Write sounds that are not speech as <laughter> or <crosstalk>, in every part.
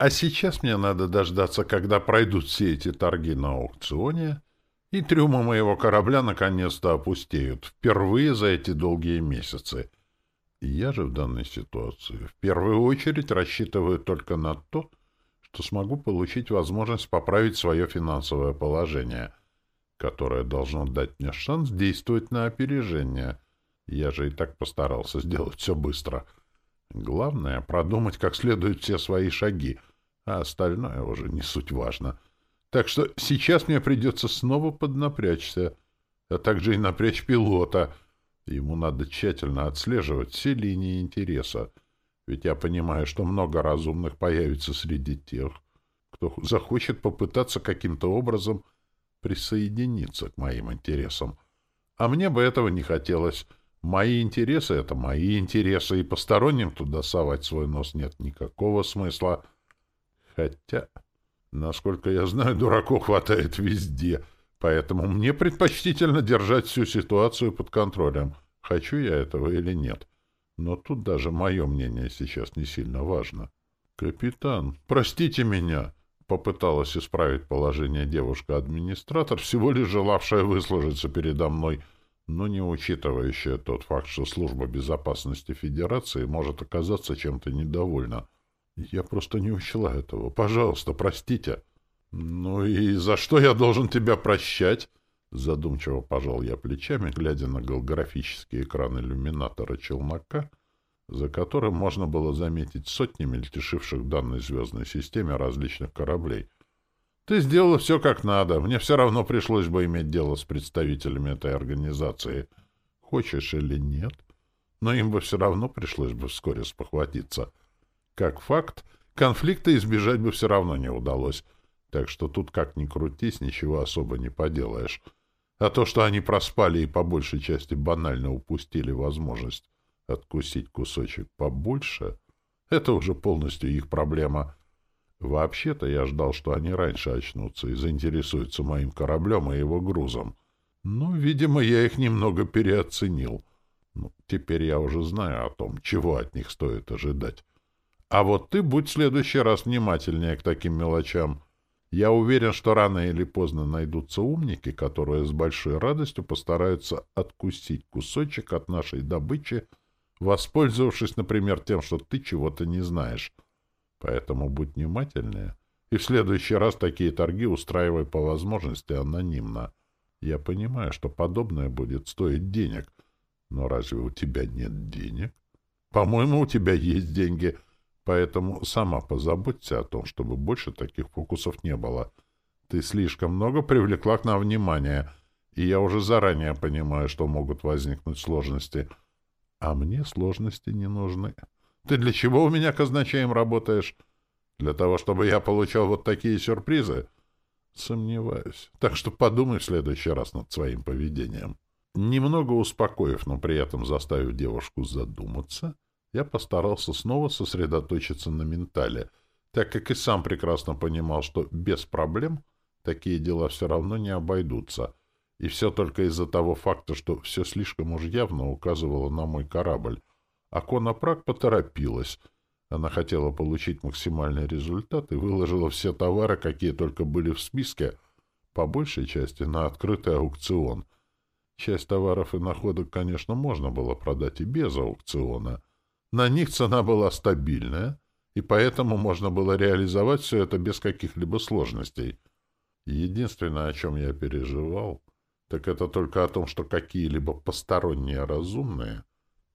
А сейчас мне надо дождаться, когда пройдут все эти торги на аукционе, и трюмы моего корабля наконец-то опустеют, впервые за эти долгие месяцы. Я же в данной ситуации в первую очередь рассчитываю только на то, что смогу получить возможность поправить свое финансовое положение, которое должно дать мне шанс действовать на опережение. Я же и так постарался сделать все быстро. Главное — продумать как следует все свои шаги, а остальное уже не суть важно — так что сейчас мне придется снова поднапрячься, а также и напрячь пилота. Ему надо тщательно отслеживать все линии интереса, ведь я понимаю, что много разумных появится среди тех, кто захочет попытаться каким-то образом присоединиться к моим интересам. А мне бы этого не хотелось. Мои интересы — это мои интересы, и посторонним туда совать свой нос нет никакого смысла. Хотя... Насколько я знаю, дураков хватает везде, поэтому мне предпочтительно держать всю ситуацию под контролем, хочу я этого или нет. Но тут даже мое мнение сейчас не сильно важно. «Капитан, простите меня!» — попыталась исправить положение девушка-администратор, всего лишь желавшая выслужиться передо мной, но не учитывающая тот факт, что служба безопасности Федерации может оказаться чем-то недовольна — я просто не учла этого. Пожалуйста, простите. Ну и за что я должен тебя прощать? Задумчиво пожал я плечами, глядя на голографический экран иллюминатора челнока, за которым можно было заметить сотни мельтешивших в данной звездной системе различных кораблей. Ты сделала все как надо. Мне все равно пришлось бы иметь дело с представителями этой организации. Хочешь или нет, но им бы все равно пришлось бы вскоре спохватиться — как факт, конфликта избежать бы все равно не удалось, так что тут как ни крутись, ничего особо не поделаешь. А то, что они проспали и по большей части банально упустили возможность откусить кусочек побольше, это уже полностью их проблема. Вообще-то я ждал, что они раньше очнутся и заинтересуются моим кораблем и его грузом. Ну, видимо, я их немного переоценил. Ну, теперь я уже знаю о том, чего от них стоит ожидать. А вот ты будь в следующий раз внимательнее к таким мелочам. Я уверен, что рано или поздно найдутся умники, которые с большой радостью постараются откусить кусочек от нашей добычи, воспользовавшись, например, тем, что ты чего-то не знаешь. Поэтому будь внимательнее. И в следующий раз такие торги устраивай по возможности анонимно. Я понимаю, что подобное будет стоить денег. Но разве у тебя нет денег? По-моему, у тебя есть деньги — Поэтому сама позаботься о том, чтобы больше таких фокусов не было. Ты слишком много привлекла к нам внимания, и я уже заранее понимаю, что могут возникнуть сложности. А мне сложности не нужны. Ты для чего у меня казначеем работаешь? Для того, чтобы я получал вот такие сюрпризы? Сомневаюсь. Так что подумай в следующий раз над своим поведением. Немного успокоив, но при этом заставив девушку задуматься, — я постарался снова сосредоточиться на ментале, так как и сам прекрасно понимал, что без проблем такие дела все равно не обойдутся, и все только из-за того факта, что все слишком уж явно указывало на мой корабль. А Конопрак поторопилась. Она хотела получить максимальный результат и выложила все товары, какие только были в списке, по большей части на открытый аукцион. Часть товаров и находок, конечно, можно было продать и без аукциона — на них цена была стабильная, и поэтому можно было реализовать все это без каких-либо сложностей. Единственное, о чем я переживал, так это только о том, что какие-либо посторонние разумные,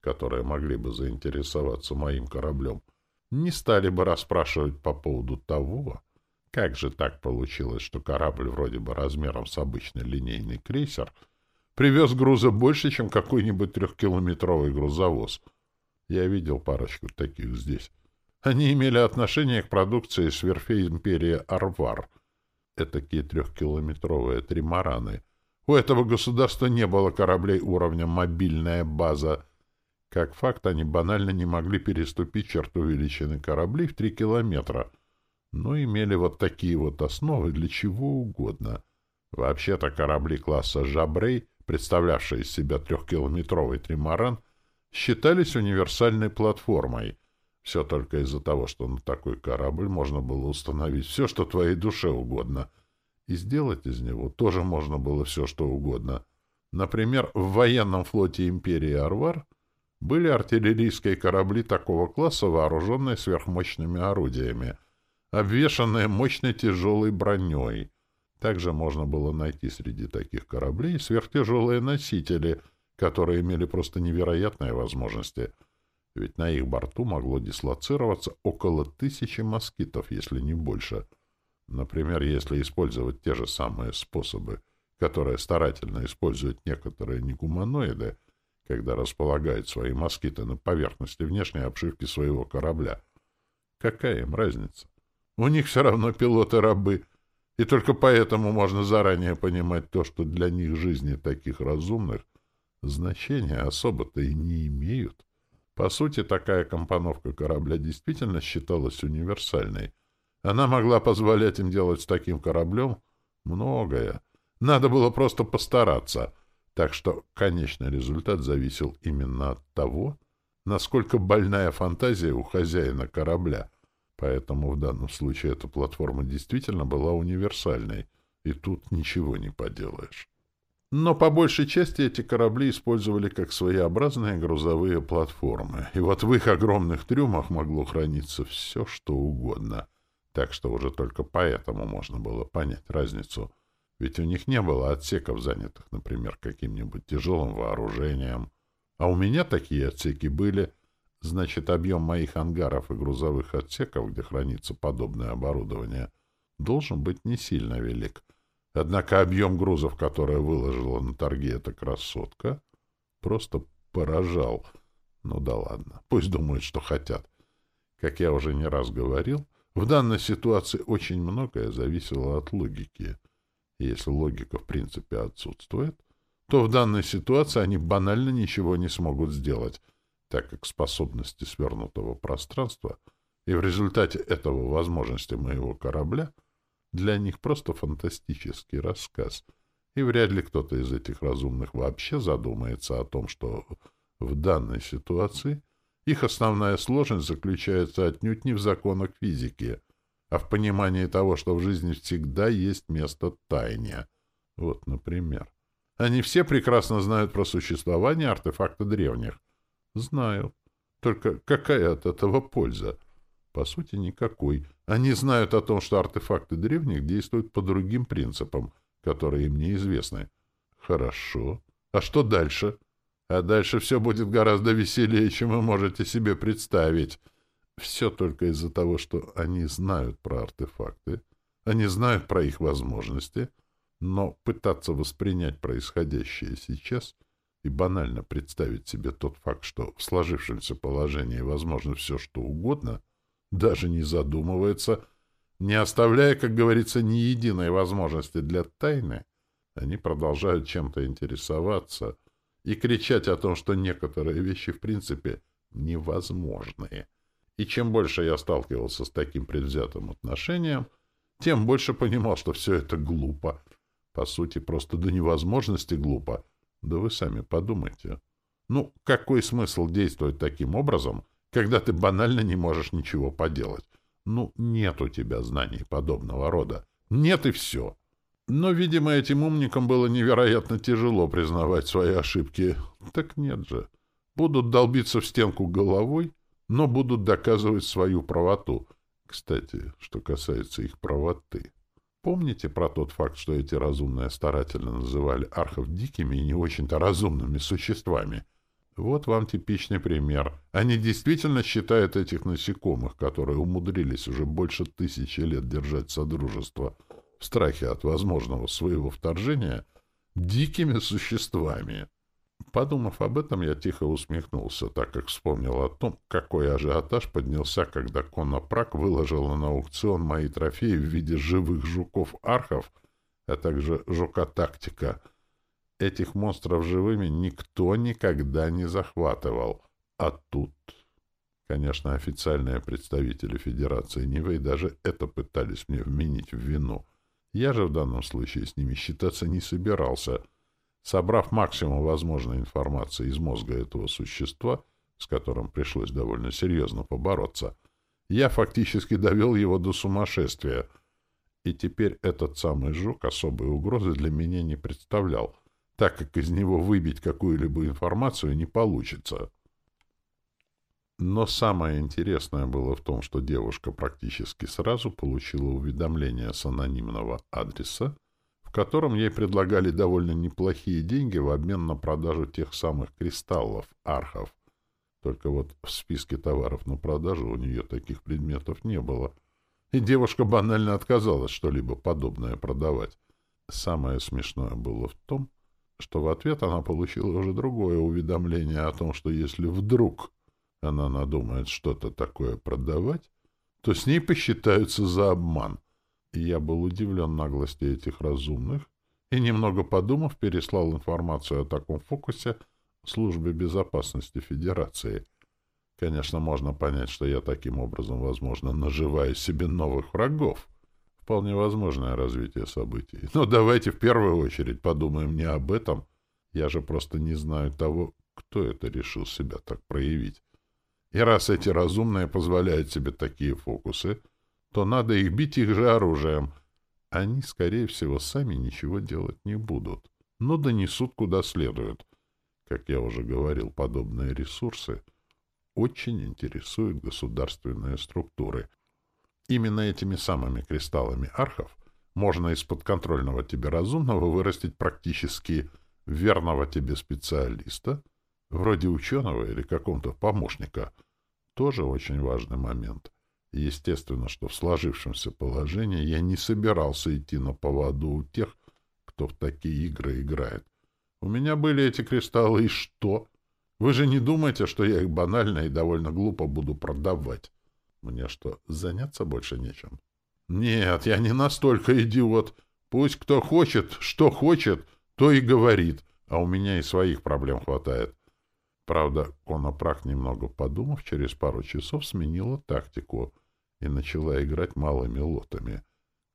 которые могли бы заинтересоваться моим кораблем, не стали бы расспрашивать по поводу того, как же так получилось, что корабль вроде бы размером с обычный линейный крейсер привез груза больше, чем какой-нибудь трехкилометровый грузовоз — я видел парочку таких здесь. Они имели отношение к продукции с верфей империи Арвар. Этакие трехкилометровые тримараны. У этого государства не было кораблей уровня «мобильная база». Как факт, они банально не могли переступить черту величины кораблей в три километра, но имели вот такие вот основы для чего угодно. Вообще-то корабли класса «Жабрей», представлявшие из себя трехкилометровый тримаран, считались универсальной платформой. Все только из-за того, что на такой корабль можно было установить все, что твоей душе угодно. И сделать из него тоже можно было все, что угодно. Например, в военном флоте империи Арвар были артиллерийские корабли такого класса, вооруженные сверхмощными орудиями, обвешанные мощной тяжелой броней. Также можно было найти среди таких кораблей сверхтяжелые носители, которые имели просто невероятные возможности — ведь на их борту могло дислоцироваться около тысячи москитов, если не больше. Например, если использовать те же самые способы, которые старательно используют некоторые негуманоиды, когда располагают свои москиты на поверхности внешней обшивки своего корабля. Какая им разница? У них все равно пилоты-рабы, и только поэтому можно заранее понимать то, что для них жизни таких разумных значения особо-то и не имеют. По сути, такая компоновка корабля действительно считалась универсальной. Она могла позволять им делать с таким кораблем многое. Надо было просто постараться. Так что конечный результат зависел именно от того, насколько больная фантазия у хозяина корабля. Поэтому в данном случае эта платформа действительно была универсальной, и тут ничего не поделаешь. Но по большей части эти корабли использовали как своеобразные грузовые платформы, и вот в их огромных трюмах могло храниться все, что угодно. Так что уже только поэтому можно было понять разницу. Ведь у них не было отсеков, занятых, например, каким-нибудь тяжелым вооружением. А у меня такие отсеки были. Значит, объем моих ангаров и грузовых отсеков, где хранится подобное оборудование, должен быть не сильно велик. Однако объем грузов, которые выложила на торге эта красотка, просто поражал. Ну да ладно, пусть думают, что хотят. Как я уже не раз говорил, в данной ситуации очень многое зависело от логики. И если логика в принципе отсутствует, то в данной ситуации они банально ничего не смогут сделать, так как способности свернутого пространства и в результате этого возможности моего корабля — для них просто фантастический рассказ, и вряд ли кто-то из этих разумных вообще задумается о том, что в данной ситуации их основная сложность заключается отнюдь не в законах физики, а в понимании того, что в жизни всегда есть место тайне. Вот, например. Они все прекрасно знают про существование артефакта древних. Знают. Только какая от этого польза? По сути, никакой. Они знают о том, что артефакты древних действуют по другим принципам, которые им неизвестны. Хорошо. А что дальше? А дальше все будет гораздо веселее, чем вы можете себе представить. Все только из-за того, что они знают про артефакты, они знают про их возможности, но пытаться воспринять происходящее сейчас и банально представить себе тот факт, что в сложившемся положении возможно все, что угодно — даже не задумываются, не оставляя, как говорится, ни единой возможности для тайны, они продолжают чем-то интересоваться и кричать о том, что некоторые вещи в принципе невозможные. И чем больше я сталкивался с таким предвзятым отношением, тем больше понимал, что все это глупо. По сути, просто до невозможности глупо. Да вы сами подумайте. Ну, какой смысл действовать таким образом — когда ты банально не можешь ничего поделать. Ну, нет у тебя знаний подобного рода. Нет и все. Но, видимо, этим умникам было невероятно тяжело признавать свои ошибки. Так нет же. Будут долбиться в стенку головой, но будут доказывать свою правоту. Кстати, что касается их правоты. Помните про тот факт, что эти разумные старательно называли архов дикими и не очень-то разумными существами — вот вам типичный пример. Они действительно считают этих насекомых, которые умудрились уже больше тысячи лет держать Содружество в страхе от возможного своего вторжения, дикими существами. Подумав об этом, я тихо усмехнулся, так как вспомнил о том, какой ажиотаж поднялся, когда Конопрак выложила на аукцион мои трофеи в виде живых жуков-архов, а также жука-тактика — Этих монстров живыми никто никогда не захватывал. А тут... Конечно, официальные представители Федерации Нивэй даже это пытались мне вменить в вину. Я же в данном случае с ними считаться не собирался. Собрав максимум возможной информации из мозга этого существа, с которым пришлось довольно серьезно побороться, я фактически довел его до сумасшествия. И теперь этот самый жук особой угрозы для меня не представлял, так как из него выбить какую-либо информацию не получится. Но самое интересное было в том, что девушка практически сразу получила уведомление с анонимного адреса, в котором ей предлагали довольно неплохие деньги в обмен на продажу тех самых кристаллов, архов. Только вот в списке товаров на продажу у нее таких предметов не было. И девушка банально отказалась что-либо подобное продавать. Самое смешное было в том, что в ответ она получила уже другое уведомление о том, что если вдруг она надумает что-то такое продавать, то с ней посчитаются за обман. И я был удивлен наглости этих разумных и, немного подумав, переслал информацию о таком фокусе службе безопасности Федерации. Конечно, можно понять, что я таким образом, возможно, наживаю себе новых врагов. Вполне возможное развитие событий. Но давайте в первую очередь подумаем не об этом. Я же просто не знаю того, кто это решил себя так проявить. И раз эти разумные позволяют себе такие фокусы, то надо их бить их же оружием. Они, скорее всего, сами ничего делать не будут, но донесут куда следует. Как я уже говорил, подобные ресурсы очень интересуют государственные структуры. Именно этими самыми кристаллами архов можно из подконтрольного тебе разумного вырастить практически верного тебе специалиста, вроде ученого или какого-то помощника — тоже очень важный момент. Естественно, что в сложившемся положении я не собирался идти на поводу у тех, кто в такие игры играет. У меня были эти кристаллы, и что? Вы же не думаете, что я их банально и довольно глупо буду продавать? Мне что, заняться больше нечем? Нет, я не настолько идиот. Пусть кто хочет, что хочет, то и говорит, а у меня и своих проблем хватает. Правда, Конопрак, немного подумав, через пару часов сменила тактику и начала играть малыми лотами.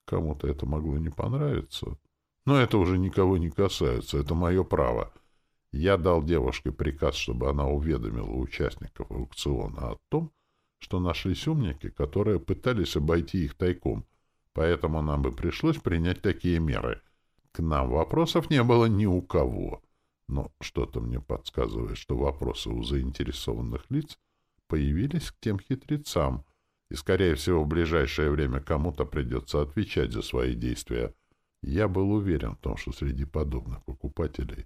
Кому-то это могло не понравиться. Но это уже никого не касается, это мое право. Я дал девушке приказ, чтобы она уведомила участников аукциона о том, что нашлись умники, которые пытались обойти их тайком, поэтому нам бы пришлось принять такие меры. К нам вопросов не было ни у кого. Но что-то мне подсказывает, что вопросы у заинтересованных лиц появились к тем хитрецам, и, скорее всего, в ближайшее время кому-то придется отвечать за свои действия. Я был уверен в том, что среди подобных покупателей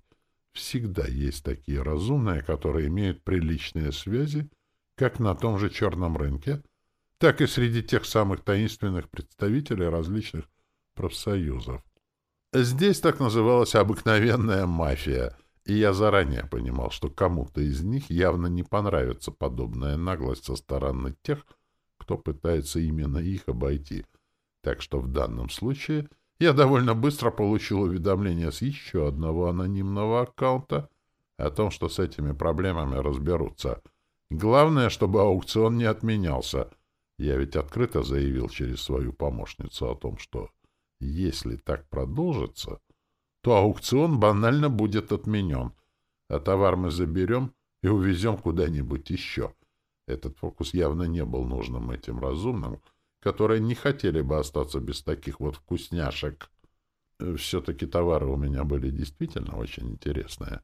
всегда есть такие разумные, которые имеют приличные связи как на том же черном рынке, так и среди тех самых таинственных представителей различных профсоюзов. Здесь так называлась обыкновенная мафия — и я заранее понимал, что кому-то из них явно не понравится подобная наглость со стороны тех, кто пытается именно их обойти. Так что в данном случае я довольно быстро получил уведомление с еще одного анонимного аккаунта о том, что с этими проблемами разберутся. Главное, чтобы аукцион не отменялся. Я ведь открыто заявил через свою помощницу о том, что если так продолжится, то аукцион банально будет отменен, а товар мы заберем и увезем куда-нибудь еще. Этот фокус явно не был нужным этим разумным, которые не хотели бы остаться без таких вот вкусняшек. Все-таки товары у меня были действительно очень интересные.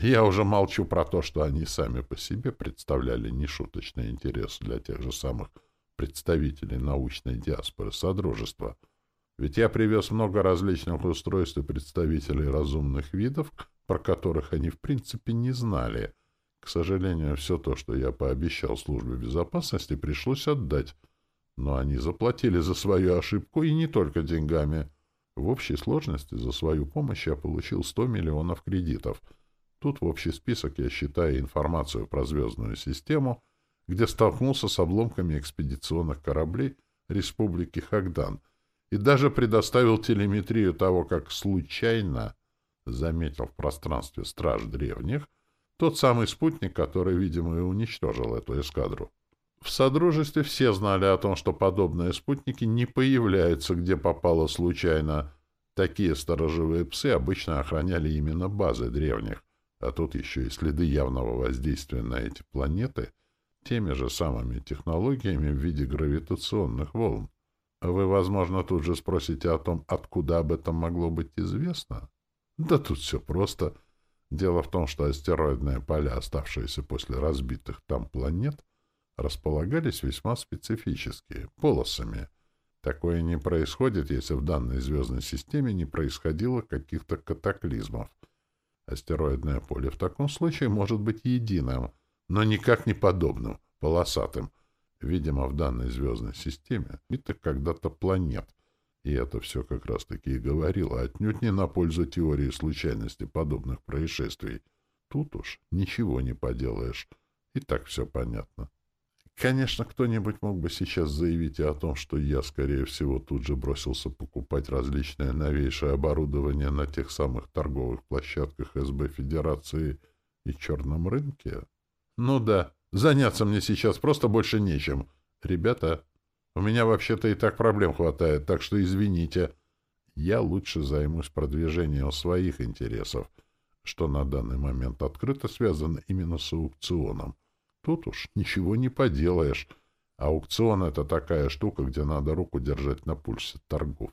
Я уже молчу про то, что они сами по себе представляли нешуточный интерес для тех же самых представителей научной диаспоры Содружества — ведь я привез много различных устройств и представителей разумных видов, про которых они в принципе не знали. К сожалению, все то, что я пообещал службе безопасности, пришлось отдать. Но они заплатили за свою ошибку и не только деньгами. В общей сложности за свою помощь я получил 100 миллионов кредитов. Тут в общий список я считаю информацию про звездную систему, где столкнулся с обломками экспедиционных кораблей Республики Хагдан — и даже предоставил телеметрию того, как случайно заметил в пространстве страж древних тот самый спутник, который, видимо, и уничтожил эту эскадру. В Содружестве все знали о том, что подобные спутники не появляются, где попало случайно. Такие сторожевые псы обычно охраняли именно базы древних, А тут еще и следы явного воздействия на эти планеты теми же самыми технологиями в виде гравитационных волн. Вы, возможно, тут же спросите о том, откуда об этом могло быть известно. Да тут все просто. Дело в том, что астероидные поля, оставшиеся после разбитых там планет, располагались весьма специфически, полосами. Такое не происходит, если в данной звездной системе не происходило каких-то катаклизмов. Астероидное поле в таком случае может быть единым, но никак не подобным, полосатым. Видимо, в данной звездной системе это когда-то планет. И это все как раз-таки и говорило отнюдь не на пользу теории случайности подобных происшествий. Тут уж ничего не поделаешь. И так все понятно. Конечно, кто-нибудь мог бы сейчас заявить и о том, что я, скорее всего, тут же бросился покупать различное новейшее оборудование на тех самых торговых площадках СБ Федерации и черном рынке. Ну да, заняться мне сейчас просто больше нечем. Ребята, у меня вообще-то и так проблем хватает, так что извините. Я лучше займусь продвижением своих интересов, что на данный момент открыто связано именно с аукционом. Тут уж ничего не поделаешь. Аукцион — это такая штука, где надо руку держать на пульсе торгов.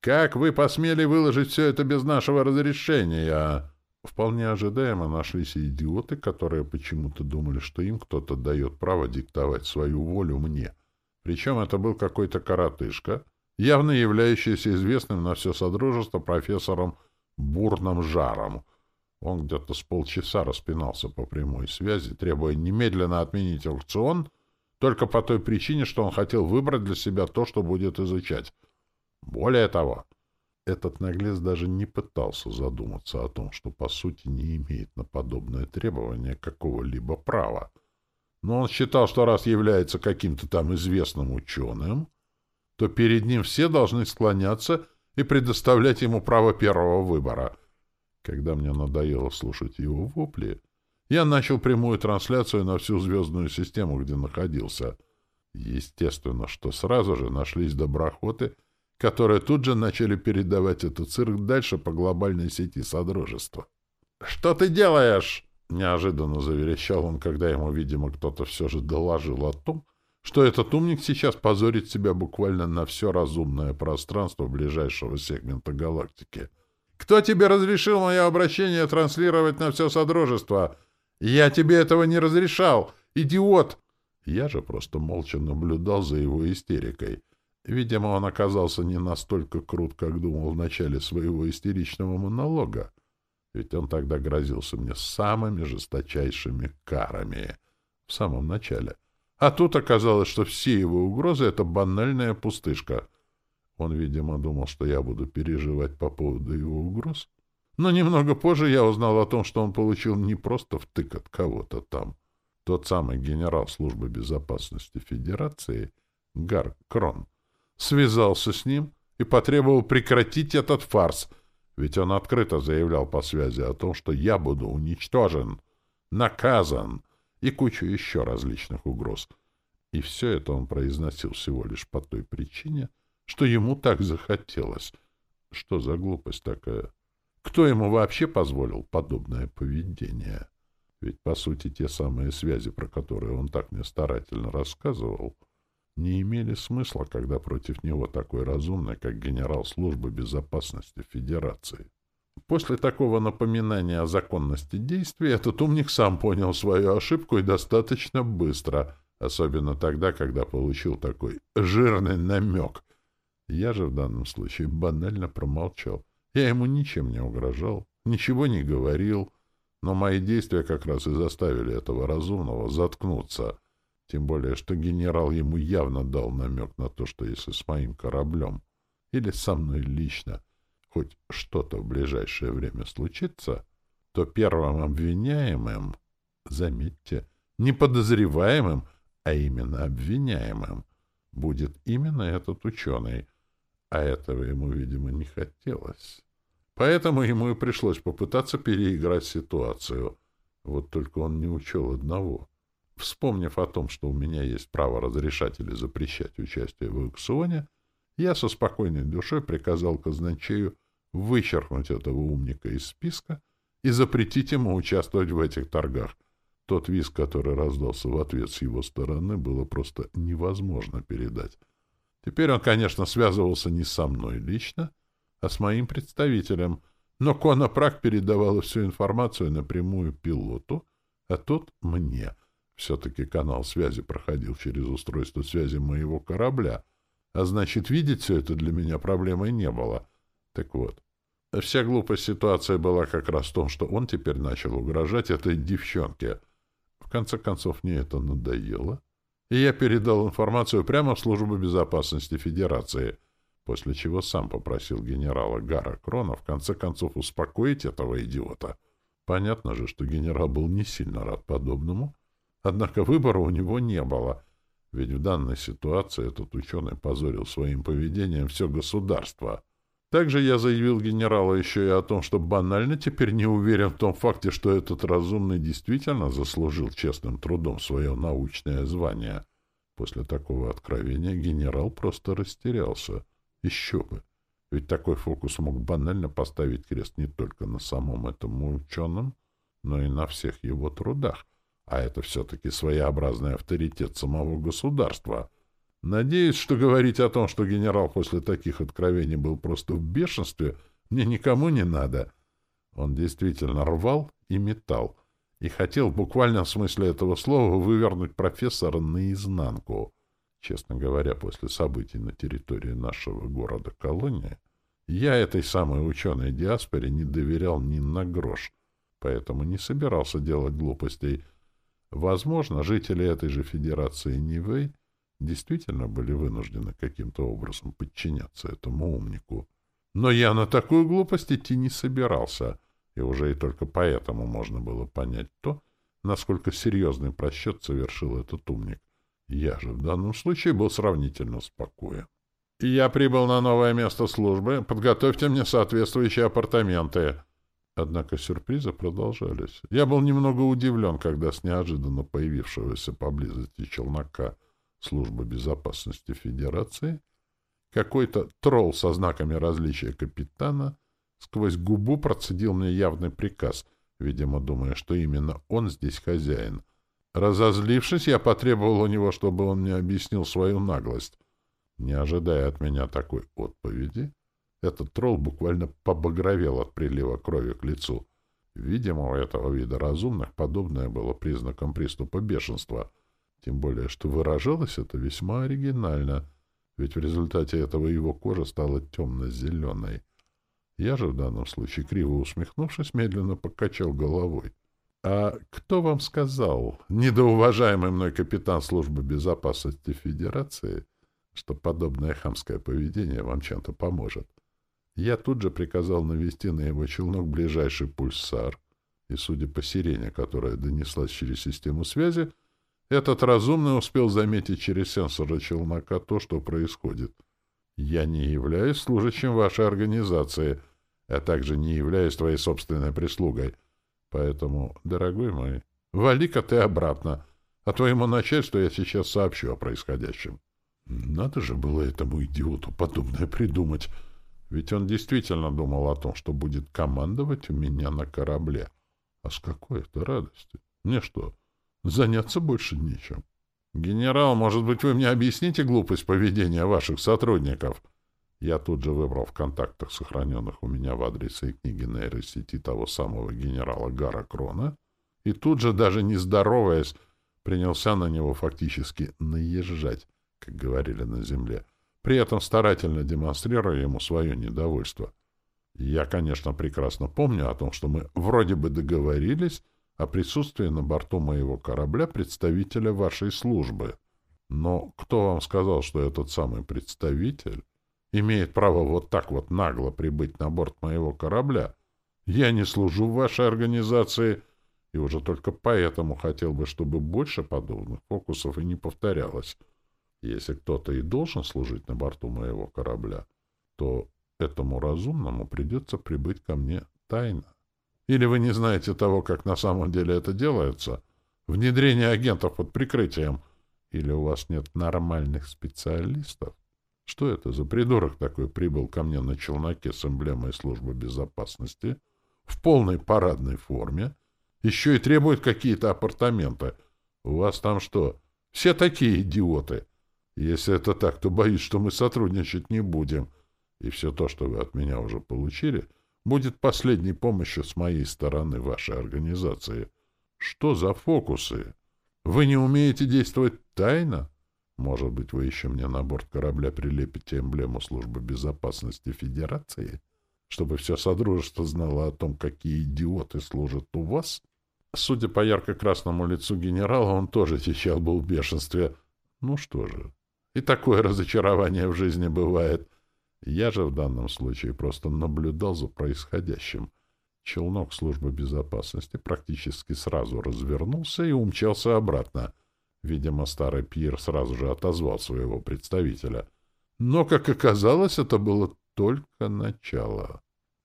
«Как вы посмели выложить все это без нашего разрешения?» Вполне ожидаемо нашлись идиоты, которые почему-то думали, что им кто-то дает право диктовать свою волю мне. Причем это был какой-то коротышка, явно являющийся известным на все Содружество профессором Бурным Жаром — он где-то с полчаса распинался по прямой связи, требуя немедленно отменить аукцион, только по той причине, что он хотел выбрать для себя то, что будет изучать. Более того, этот наглец даже не пытался задуматься о том, что по сути не имеет на подобное требование какого-либо права. Но он считал, что раз является каким-то там известным ученым, то перед ним все должны склоняться и предоставлять ему право первого выбора — когда мне надоело слушать его вопли, я начал прямую трансляцию на всю звездную систему, где находился. Естественно, что сразу же нашлись доброхоты, которые тут же начали передавать этот цирк дальше по глобальной сети Содружества. «Что ты делаешь?» — неожиданно заверещал он, когда ему, видимо, кто-то все же доложил о том, что этот умник сейчас позорит себя буквально на все разумное пространство ближайшего сегмента галактики — кто тебе разрешил мое обращение транслировать на все Содружество? Я тебе этого не разрешал, идиот!» Я же просто молча наблюдал за его истерикой. Видимо, он оказался не настолько крут, как думал в начале своего истеричного монолога. Ведь он тогда грозился мне самыми жесточайшими карами в самом начале. А тут оказалось, что все его угрозы — это банальная пустышка — он, видимо, думал, что я буду переживать по поводу его угроз. Но немного позже я узнал о том, что он получил не просто втык от кого-то там. Тот самый генерал службы безопасности Федерации, Гар Крон, связался с ним и потребовал прекратить этот фарс, ведь он открыто заявлял по связи о том, что я буду уничтожен, наказан и кучу еще различных угроз. И все это он произносил всего лишь по той причине, что ему так захотелось. Что за глупость такая? Кто ему вообще позволил подобное поведение? Ведь, по сути, те самые связи, про которые он так мне старательно рассказывал, не имели смысла, когда против него такой разумный, как генерал службы безопасности Федерации. После такого напоминания о законности действий этот умник сам понял свою ошибку и достаточно быстро, особенно тогда, когда получил такой жирный намек — я же в данном случае банально промолчал. Я ему ничем не угрожал, ничего не говорил, но мои действия как раз и заставили этого разумного заткнуться. Тем более, что генерал ему явно дал намек на то, что если с моим кораблем или со мной лично хоть что-то в ближайшее время случится, то первым обвиняемым, заметьте, не подозреваемым, а именно обвиняемым, будет именно этот ученый — а этого ему, видимо, не хотелось. Поэтому ему и пришлось попытаться переиграть ситуацию. Вот только он не учел одного. Вспомнив о том, что у меня есть право разрешать или запрещать участие в аукционе, я со спокойной душой приказал казначею вычеркнуть этого умника из списка и запретить ему участвовать в этих торгах. Тот визг, который раздался в ответ с его стороны, было просто невозможно передать. Теперь он, конечно, связывался не со мной лично, а с моим представителем, но Конопрак передавала всю информацию напрямую пилоту, а тот — мне. Все-таки канал связи проходил через устройство связи моего корабля, а значит, видеть все это для меня проблемой не было. Так вот, вся глупость ситуации была как раз в том, что он теперь начал угрожать этой девчонке. В конце концов, мне это надоело, и я передал информацию прямо в службу безопасности Федерации, после чего сам попросил генерала Гара Крона в конце концов успокоить этого идиота. Понятно же, что генерал был не сильно рад подобному, однако выбора у него не было, ведь в данной ситуации этот ученый позорил своим поведением все государство. Также я заявил генералу еще и о том, что банально теперь не уверен в том факте, что этот разумный действительно заслужил честным трудом свое научное звание. После такого откровения генерал просто растерялся. Еще бы. Ведь такой фокус мог банально поставить крест не только на самом этом ученом, но и на всех его трудах. А это все-таки своеобразный авторитет самого государства — Надеюсь, что говорить о том, что генерал после таких откровений был просто в бешенстве, мне никому не надо. Он действительно рвал и метал, и хотел в буквальном смысле этого слова вывернуть профессора наизнанку. Честно говоря, после событий на территории нашего города-колония, я этой самой ученой диаспоре не доверял ни на грош, поэтому не собирался делать глупостей. Возможно, жители этой же Федерации Нивэй — действительно были вынуждены каким-то образом подчиняться этому умнику. Но я на такую глупость идти не собирался, и уже и только поэтому можно было понять то, насколько серьезный просчет совершил этот умник. Я же в данном случае был сравнительно спокоен. «Я прибыл на новое место службы. Подготовьте мне соответствующие апартаменты». Однако сюрпризы продолжались. Я был немного удивлен, когда с неожиданно появившегося поблизости челнока службы безопасности Федерации, какой-то тролл со знаками различия капитана сквозь губу процедил мне явный приказ, видимо, думая, что именно он здесь хозяин. Разозлившись, я потребовал у него, чтобы он мне объяснил свою наглость. Не ожидая от меня такой отповеди, этот тролл буквально побагровел от прилива крови к лицу. Видимо, у этого вида разумных подобное было признаком приступа бешенства — тем более, что выражалось это весьма оригинально, ведь в результате этого его кожа стала темно-зеленой. Я же в данном случае, криво усмехнувшись, медленно покачал головой. — А кто вам сказал, недоуважаемый мной капитан службы безопасности Федерации, что подобное хамское поведение вам чем-то поможет? Я тут же приказал навести на его челнок ближайший пульсар, и, судя по сирене, которая донеслась через систему связи, — этот разумный успел заметить через сенсоры челнока то, что происходит. Я не являюсь служащим вашей организации, а также не являюсь твоей собственной прислугой. Поэтому, дорогой мой, вали-ка ты обратно, а твоему начальству я сейчас сообщу о происходящем. Надо же было этому идиоту подобное придумать. Ведь он действительно думал о том, что будет командовать у меня на корабле. А с какой это радости? Мне что, Заняться больше нечем. «Генерал, может быть, вы мне объясните глупость поведения ваших сотрудников?» Я тут же выбрал в контактах, сохраненных у меня в адресе и книге нейросети того самого генерала Гара Крона, и тут же, даже не здороваясь, принялся на него фактически наезжать, как говорили на земле, при этом старательно демонстрируя ему свое недовольство. Я, конечно, прекрасно помню о том, что мы вроде бы договорились, о присутствии на борту моего корабля представителя вашей службы. Но кто вам сказал, что этот самый представитель имеет право вот так вот нагло прибыть на борт моего корабля? Я не служу в вашей организации, и уже только поэтому хотел бы, чтобы больше подобных фокусов и не повторялось. Если кто-то и должен служить на борту моего корабля, то этому разумному придется прибыть ко мне тайно. Или вы не знаете того, как на самом деле это делается? Внедрение агентов под прикрытием. Или у вас нет нормальных специалистов? Что это за придурок такой прибыл ко мне на челноке с эмблемой службы безопасности, в полной парадной форме, еще и требует какие-то апартаменты. У вас там что, все такие идиоты? Если это так, то боюсь, что мы сотрудничать не будем. И все то, что вы от меня уже получили, будет последней помощью с моей стороны вашей организации. Что за фокусы? Вы не умеете действовать тайно? Может быть, вы еще мне на борт корабля прилепите эмблему службы безопасности Федерации, чтобы все Содружество знало о том, какие идиоты служат у вас? Судя по ярко-красному лицу генерала, он тоже сейчас был в бешенстве. Ну что же, и такое разочарование в жизни бывает. Я же в данном случае просто наблюдал за происходящим. Челнок службы безопасности практически сразу развернулся и умчался обратно — Видимо, старый Пьер сразу же отозвал своего представителя. Но, как оказалось, это было только начало.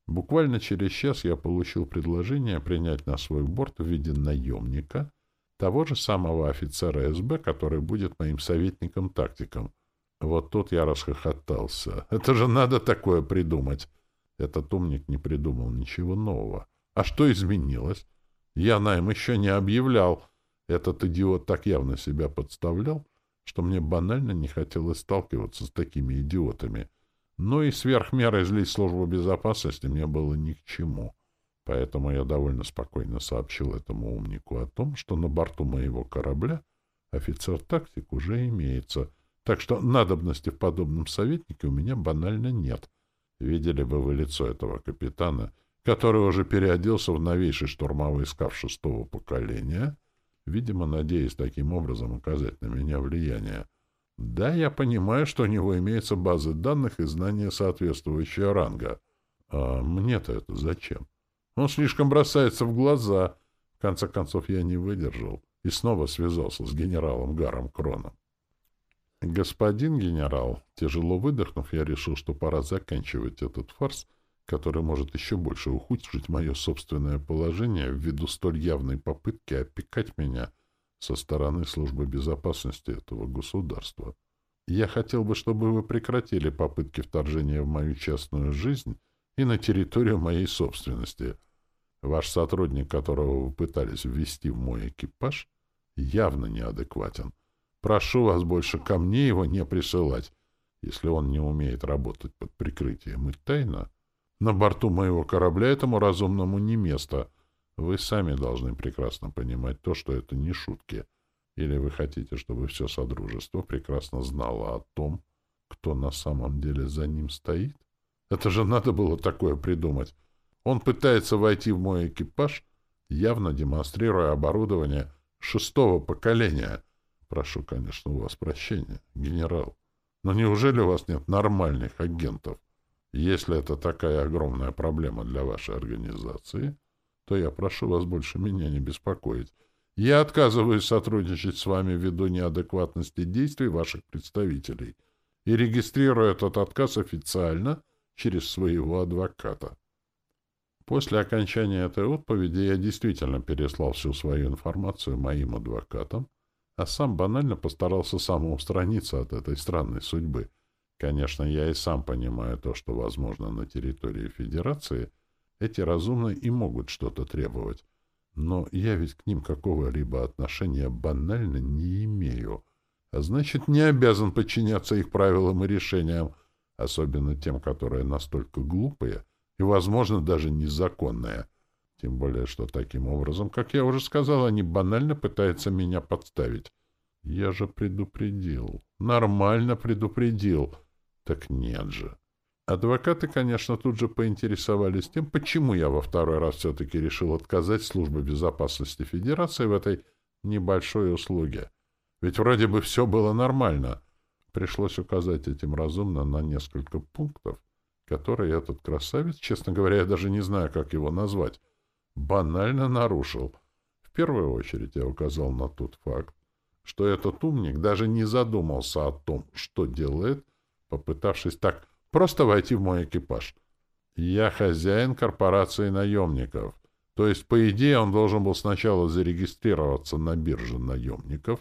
Буквально через час я получил предложение принять на свой борт в виде наемника того же самого офицера СБ, который будет моим советником-тактиком. Вот тут я расхохотался. Это же надо такое придумать. Этот умник не придумал ничего нового. А что изменилось? Я найм еще не объявлял. Этот идиот так явно себя подставлял, что мне банально не хотелось сталкиваться с такими идиотами. Но и сверх меры злить службу безопасности мне было ни к чему. Поэтому я довольно спокойно сообщил этому умнику о том, что на борту моего корабля офицер-тактик уже имеется, так что надобности в подобном советнике у меня банально нет. Видели бы вы лицо этого капитана, который уже переоделся в новейший штурмовой скаф шестого поколения — видимо, надеясь таким образом оказать на меня влияние. Да, я понимаю, что у него имеются базы данных и знания соответствующего ранга. А мне-то это зачем? Он слишком бросается в глаза. В конце концов, я не выдержал и снова связался с генералом Гаром Кроном. «Господин генерал», тяжело выдохнув, я решил, что пора заканчивать этот фарс — который может еще больше ухудшить мое собственное положение ввиду столь явной попытки опекать меня со стороны службы безопасности этого государства. Я хотел бы, чтобы вы прекратили попытки вторжения в мою частную жизнь и на территорию моей собственности. Ваш сотрудник, которого вы пытались ввести в мой экипаж, явно неадекватен. Прошу вас больше ко мне его не присылать. Если он не умеет работать под прикрытием и тайно, на борту моего корабля этому разумному не место. Вы сами должны прекрасно понимать то, что это не шутки. Или вы хотите, чтобы все Содружество прекрасно знало о том, кто на самом деле за ним стоит? Это же надо было такое придумать. Он пытается войти в мой экипаж, явно демонстрируя оборудование шестого поколения. Прошу, конечно, у вас прощения, генерал. Но неужели у вас нет нормальных агентов? Если это такая огромная проблема для вашей организации, то я прошу вас больше меня не беспокоить. Я отказываюсь сотрудничать с вами ввиду неадекватности действий ваших представителей и регистрирую этот отказ официально через своего адвоката. После окончания этой отповеди я действительно переслал всю свою информацию моим адвокатам, а сам банально постарался самоустраниться от этой странной судьбы — Конечно, я и сам понимаю то, что, возможно, на территории Федерации эти разумные и могут что-то требовать. Но я ведь к ним какого-либо отношения банально не имею. А значит, не обязан подчиняться их правилам и решениям, особенно тем, которые настолько глупые и, возможно, даже незаконные. Тем более, что таким образом, как я уже сказал, они банально пытаются меня подставить. Я же предупредил. Нормально предупредил. Так нет же. Адвокаты, конечно, тут же поинтересовались тем, почему я во второй раз все-таки решил отказать службе безопасности Федерации в этой небольшой услуге. Ведь вроде бы все было нормально. Пришлось указать этим разумно на несколько пунктов, которые этот красавец, честно говоря, я даже не знаю, как его назвать, банально нарушил. В первую очередь я указал на тот факт, что этот умник даже не задумался о том, что делает, попытавшись так просто войти в мой экипаж. Я хозяин корпорации наемников. То есть, по идее, он должен был сначала зарегистрироваться на бирже наемников,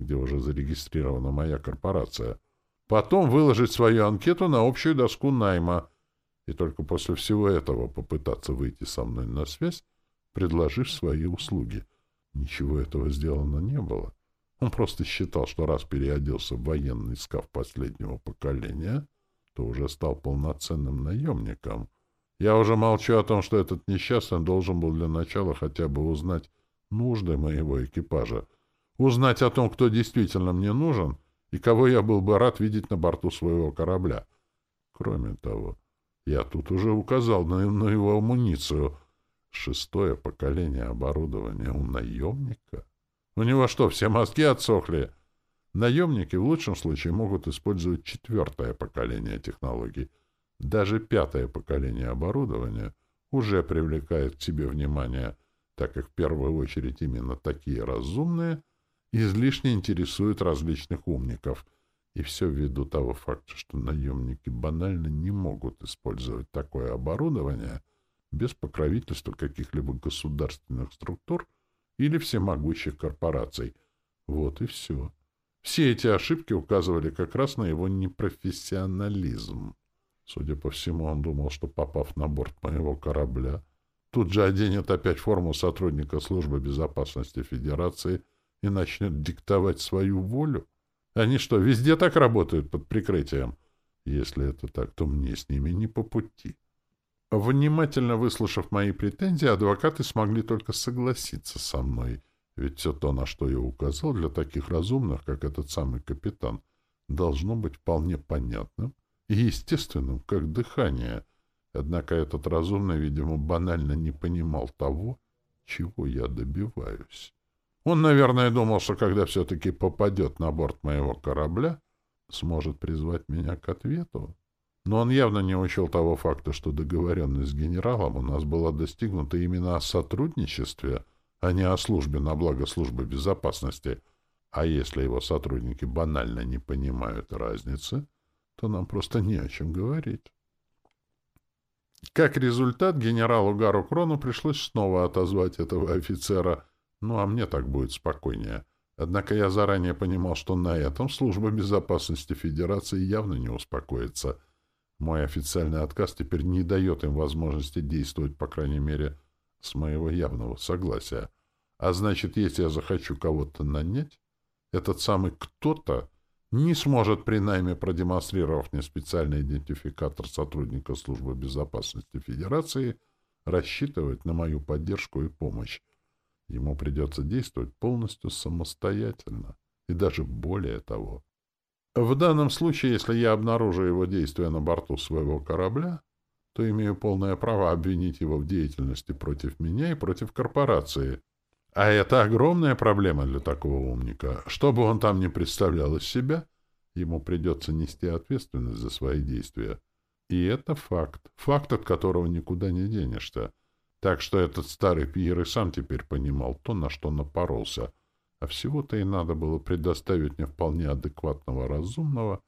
где уже зарегистрирована моя корпорация, потом выложить свою анкету на общую доску найма и только после всего этого попытаться выйти со мной на связь, предложив свои услуги. Ничего этого сделано не было. Он просто считал, что раз переоделся в военный скаф последнего поколения, то уже стал полноценным наемником. Я уже молчу о том, что этот несчастный должен был для начала хотя бы узнать нужды моего экипажа, узнать о том, кто действительно мне нужен и кого я был бы рад видеть на борту своего корабля. Кроме того, я тут уже указал на, на его амуницию. Шестое поколение оборудования у наемника. У него что, все мозги отсохли? Наемники в лучшем случае могут использовать четвертое поколение технологий. Даже пятое поколение оборудования уже привлекает к себе внимание, так как в первую очередь именно такие разумные излишне интересуют различных умников — и все ввиду того факта, что наемники банально не могут использовать такое оборудование без покровительства каких-либо государственных структур или всемогущих корпораций. Вот и все. Все эти ошибки указывали как раз на его непрофессионализм. Судя по всему, он думал, что, попав на борт моего корабля, тут же оденет опять форму сотрудника службы безопасности Федерации и начнет диктовать свою волю. Они что, везде так работают под прикрытием? Если это так, то мне с ними не по пути. Внимательно выслушав мои претензии, адвокаты смогли только согласиться со мной. Ведь все то, на что я указал, для таких разумных, как этот самый капитан, должно быть вполне понятным и естественным, как дыхание. Однако этот разумный, видимо, банально не понимал того, чего я добиваюсь. Он, наверное, думал, что когда все-таки попадет на борт моего корабля, сможет призвать меня к ответу. Но он явно не учел того факта, что договоренность с генералом у нас была достигнута именно о сотрудничестве, а не о службе на благо службы безопасности. А если его сотрудники банально не понимают разницы, то нам просто не о чем говорить. Как результат, генералу Гару Крону пришлось снова отозвать этого офицера — ну, а мне так будет спокойнее. Однако я заранее понимал, что на этом служба безопасности Федерации явно не успокоится. Мой официальный отказ теперь не дает им возможности действовать, по крайней мере, с моего явного согласия. А значит, если я захочу кого-то нанять, этот самый кто-то не сможет при найме, продемонстрировав мне специальный идентификатор сотрудника службы безопасности Федерации, рассчитывать на мою поддержку и помощь. Ему придется действовать полностью самостоятельно, и даже более того. В данном случае, если я обнаружу его действия на борту своего корабля, то имею полное право обвинить его в деятельности против меня и против корпорации. А это огромная проблема для такого умника. Что бы он там ни представлял из себя, ему придется нести ответственность за свои действия. И это факт. Факт, от которого никуда не денешься. Так что этот старый Пьер и сам теперь понимал то, на что напоролся. А всего-то и надо было предоставить мне вполне адекватного разумного,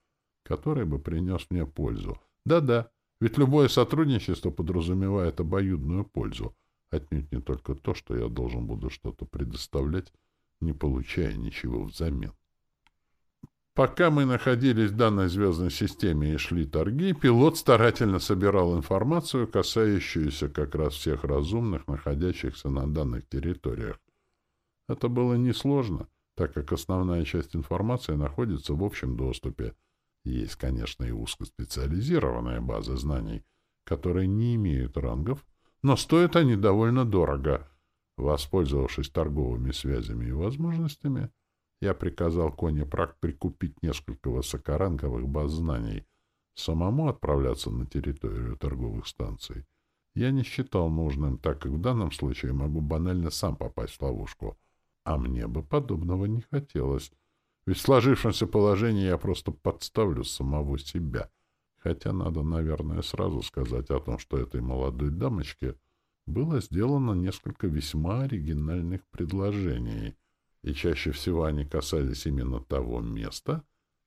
который бы принес мне пользу. Да-да, ведь любое сотрудничество подразумевает обоюдную пользу, отнюдь не только то, что я должен буду что-то предоставлять, не получая ничего взамен. Пока мы находились в данной звездной системе и шли торги, пилот старательно собирал информацию, касающуюся как раз всех разумных, находящихся на данных территориях. Это было несложно, так как основная часть информации находится в общем доступе. Есть, конечно, и узкоспециализированная база знаний, которые не имеют рангов, но стоят они довольно дорого. Воспользовавшись торговыми связями и возможностями, я приказал Коне Прак прикупить несколько высокоранговых баз знаний, самому отправляться на территорию торговых станций. Я не считал нужным, так как в данном случае могу банально сам попасть в ловушку. А мне бы подобного не хотелось. Ведь в сложившемся положении я просто подставлю самого себя. Хотя надо, наверное, сразу сказать о том, что этой молодой дамочке было сделано несколько весьма оригинальных предложений — и чаще всего они касались именно того места,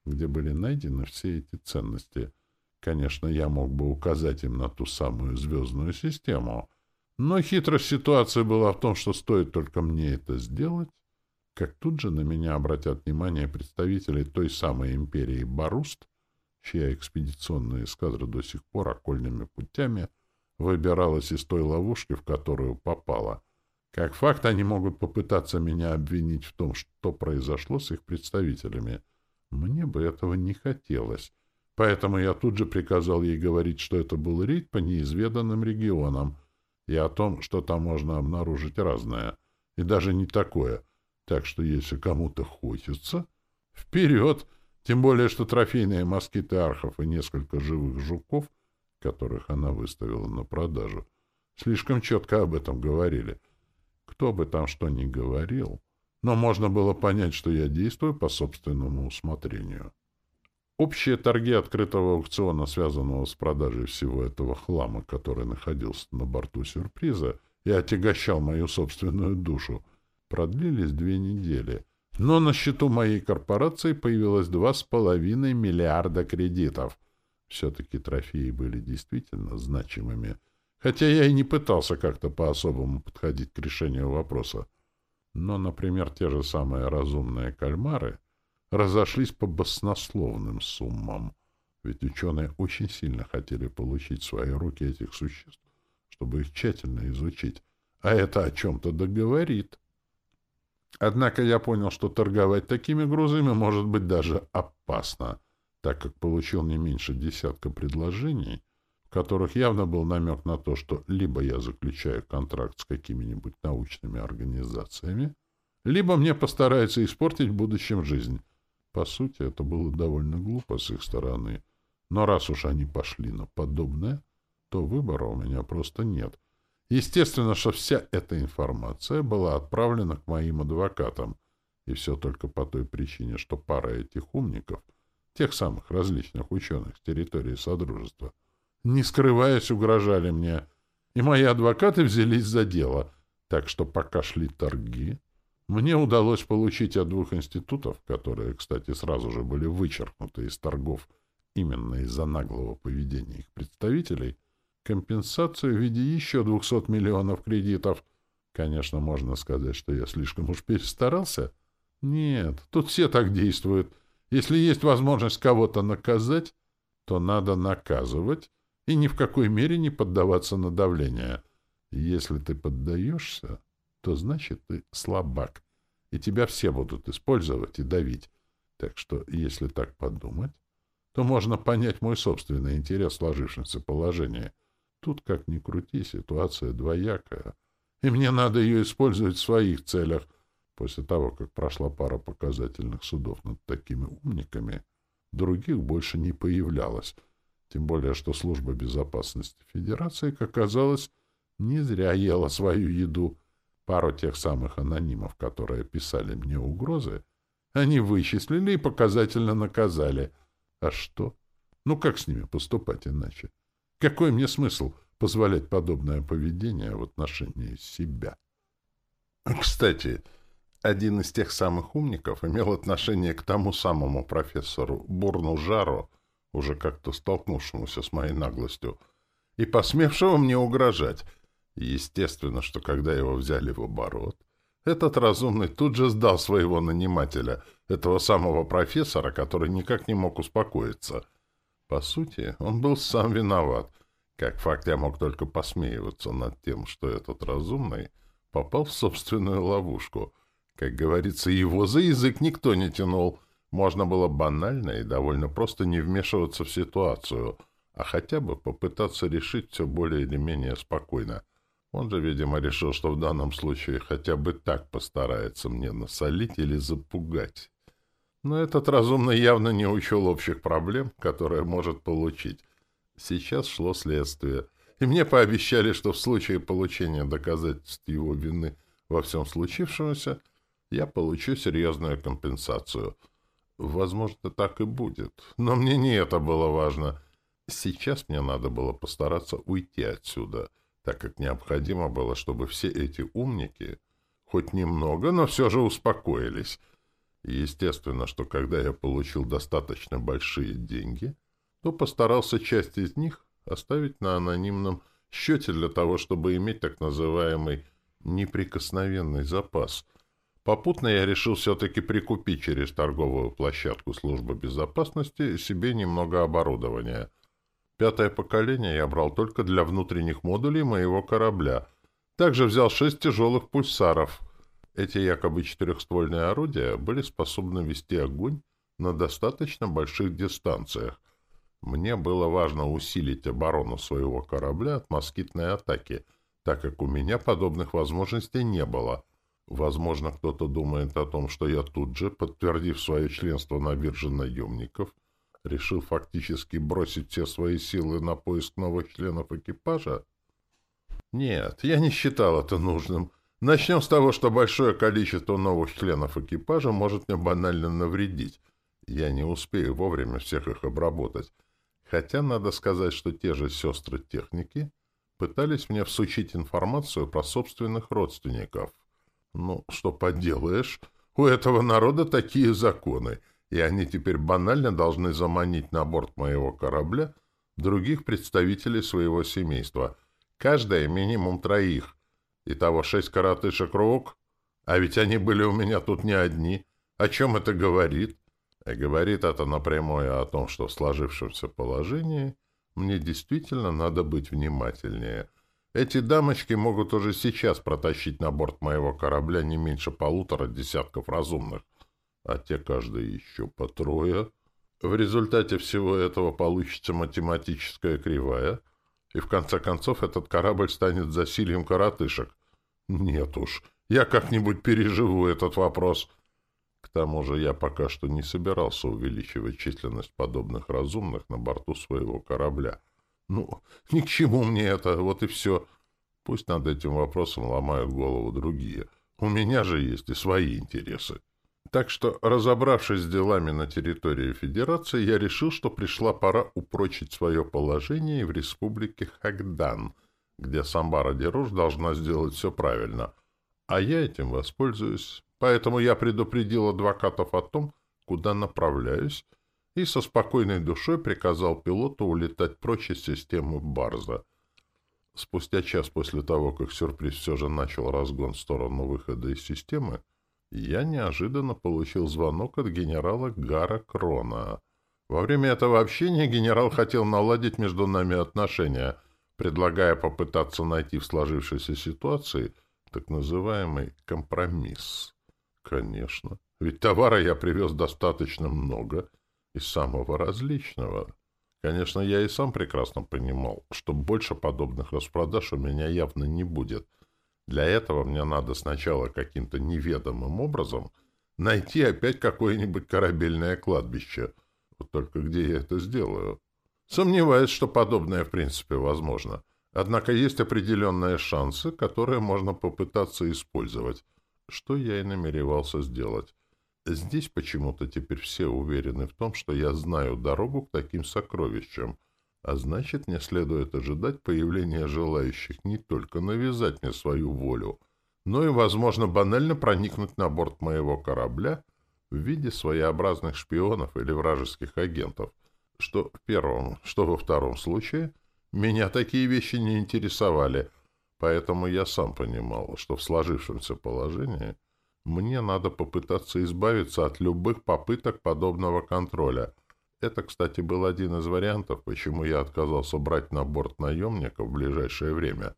где были найдены все эти ценности. Конечно, я мог бы указать им на ту самую звездную систему, но хитрость ситуации была в том, что стоит только мне это сделать, как тут же на меня обратят внимание представители той самой империи Баруст, чья экспедиционная эскадра до сих пор окольными путями выбиралась из той ловушки, в которую попала. Как факт, они могут попытаться меня обвинить в том, что произошло с их представителями. Мне бы этого не хотелось. Поэтому я тут же приказал ей говорить, что это был рейд по неизведанным регионам, и о том, что там можно обнаружить разное, и даже не такое. Так что если кому-то хочется, вперед! Тем более, что трофейные москиты архов и несколько живых жуков, которых она выставила на продажу, слишком четко об этом говорили. Кто бы там что ни говорил, но можно было понять, что я действую по собственному усмотрению. Общие торги открытого аукциона, связанного с продажей всего этого хлама, который находился на борту сюрприза и отягощал мою собственную душу, продлились две недели. Но на счету моей корпорации появилось два с половиной миллиарда кредитов. Все-таки трофеи были действительно значимыми, хотя я и не пытался как-то по-особому подходить к решению вопроса. Но, например, те же самые разумные кальмары — разошлись по баснословным суммам. Ведь ученые очень сильно хотели получить в свои руки этих существ, чтобы их тщательно изучить. А это о чем-то договорит. Однако я понял, что торговать такими грузами может быть даже опасно, так как получил не меньше десятка предложений, которых явно был намек на то, что либо я заключаю контракт с какими-нибудь научными организациями, либо мне постараются испортить в будущем жизнь, по сути, это было довольно глупо с их стороны. Но раз уж они пошли на подобное, то выбора у меня просто нет. Естественно, что вся эта информация была отправлена к моим адвокатам, и все только по той причине, что пара этих умников, тех самых различных ученых с территории Содружества, не скрываясь, угрожали мне, и мои адвокаты взялись за дело, так что пока шли торги, мне удалось получить от двух институтов, которые, кстати, сразу же были вычеркнуты из торгов именно из-за наглого поведения их представителей, компенсацию в виде еще 200 миллионов кредитов. Конечно, можно сказать, что я слишком уж перестарался. Нет, тут все так действуют. Если есть возможность кого-то наказать, то надо наказывать и ни в какой мере не поддаваться на давление. Если ты поддаешься, то значит ты слабак, и тебя все будут использовать и давить. Так что, если так подумать, то можно понять мой собственный интерес в сложившемся положении. Тут, как ни крути, ситуация двоякая, и мне надо ее использовать в своих целях. После того, как прошла пара показательных судов над такими умниками, других больше не появлялось, тем более, что Служба безопасности Федерации, как оказалось, не зря ела свою еду — Пару тех самых анонимов, которые писали мне угрозы, они вычислили и показательно наказали. А что? Ну как с ними поступать иначе? Какой мне смысл позволять подобное поведение в отношении себя? Кстати, один из тех самых умников имел отношение к тому самому профессору Бурну Жару, уже как-то столкнувшемуся с моей наглостью, и посмевшего мне угрожать — Естественно, что когда его взяли в оборот, этот разумный тут же сдал своего нанимателя, этого самого профессора, который никак не мог успокоиться. По сути, он был сам виноват. Как факт, я мог только посмеиваться над тем, что этот разумный попал в собственную ловушку. Как говорится, его за язык никто не тянул. Можно было банально и довольно просто не вмешиваться в ситуацию, а хотя бы попытаться решить все более или менее спокойно. Он же, видимо, решил, что в данном случае хотя бы так постарается мне насолить или запугать. Но этот разумный явно не учел общих проблем, которые может получить. Сейчас шло следствие, и мне пообещали, что в случае получения доказательств его вины во всем случившемся я получу серьезную компенсацию. Возможно, так и будет, но мне не это было важно. Сейчас мне надо было постараться уйти отсюда — так как необходимо было, чтобы все эти умники хоть немного, но все же успокоились. Естественно, что когда я получил достаточно большие деньги, то постарался часть из них оставить на анонимном счете для того, чтобы иметь так называемый неприкосновенный запас. Попутно я решил все-таки прикупить через торговую площадку службы безопасности себе немного оборудования. Пятое поколение я брал только для внутренних модулей моего корабля. Также взял шесть тяжелых пульсаров. Эти якобы четырехствольные орудия были способны вести огонь на достаточно больших дистанциях. Мне было важно усилить оборону своего корабля от москитной атаки, так как у меня подобных возможностей не было. Возможно, кто-то думает о том, что я тут же, подтвердив свое членство на бирже наемников, решил фактически бросить все свои силы на поиск новых членов экипажа? Нет, я не считал это нужным. Начнем с того, что большое количество новых членов экипажа может мне банально навредить. Я не успею вовремя всех их обработать. Хотя надо сказать, что те же сестры техники пытались мне всучить информацию про собственных родственников. Ну, что поделаешь, у этого народа такие законы, и они теперь банально должны заманить на борт моего корабля других представителей своего семейства, каждая минимум троих. Итого шесть коротышек рук, а ведь они были у меня тут не одни. О чем это говорит? И говорит это напрямую о том, что в сложившемся положении мне действительно надо быть внимательнее. Эти дамочки могут уже сейчас протащить на борт моего корабля не меньше полутора десятков разумных, а те каждый еще по трое. В результате всего этого получится математическая кривая, и в конце концов этот корабль станет засильем коротышек. Нет уж, я как-нибудь переживу этот вопрос — к тому же я пока что не собирался увеличивать численность подобных разумных на борту своего корабля. Ну, <laughs> ни к чему мне это, вот и все. Пусть над этим вопросом ломают голову другие. У меня же есть и свои интересы. Так что, разобравшись с делами на территории Федерации, я решил, что пришла пора упрочить свое положение в республике Хагдан, где Самбара Деруш должна сделать все правильно. А я этим воспользуюсь. Поэтому я предупредил адвокатов о том, куда направляюсь, и со спокойной душой приказал пилоту улетать прочь из системы Барза. Спустя час после того, как сюрприз все же начал разгон в сторону выхода из системы, я неожиданно получил звонок от генерала Гара Крона. Во время этого общения генерал хотел наладить между нами отношения, предлагая попытаться найти в сложившейся ситуации так называемый компромисс. Конечно. Ведь товара я привез достаточно много и самого различного. Конечно, я и сам прекрасно понимал, что больше подобных распродаж у меня явно не будет. Для этого мне надо сначала каким-то неведомым образом найти опять какое-нибудь корабельное кладбище. Вот только где я это сделаю? Сомневаюсь, что подобное в принципе возможно. Однако есть определенные шансы, которые можно попытаться использовать что я и намеревался сделать. Здесь почему-то теперь все уверены в том, что я знаю дорогу к таким сокровищам, а значит, мне следует ожидать появления желающих не только навязать мне свою волю, но и, возможно, банально проникнуть на борт моего корабля в виде своеобразных шпионов или вражеских агентов, что в первом, что во втором случае меня такие вещи не интересовали — Поэтому я сам понимал, что в сложившемся положении мне надо попытаться избавиться от любых попыток подобного контроля. Это, кстати, был один из вариантов, почему я отказался брать на борт наемников в ближайшее время.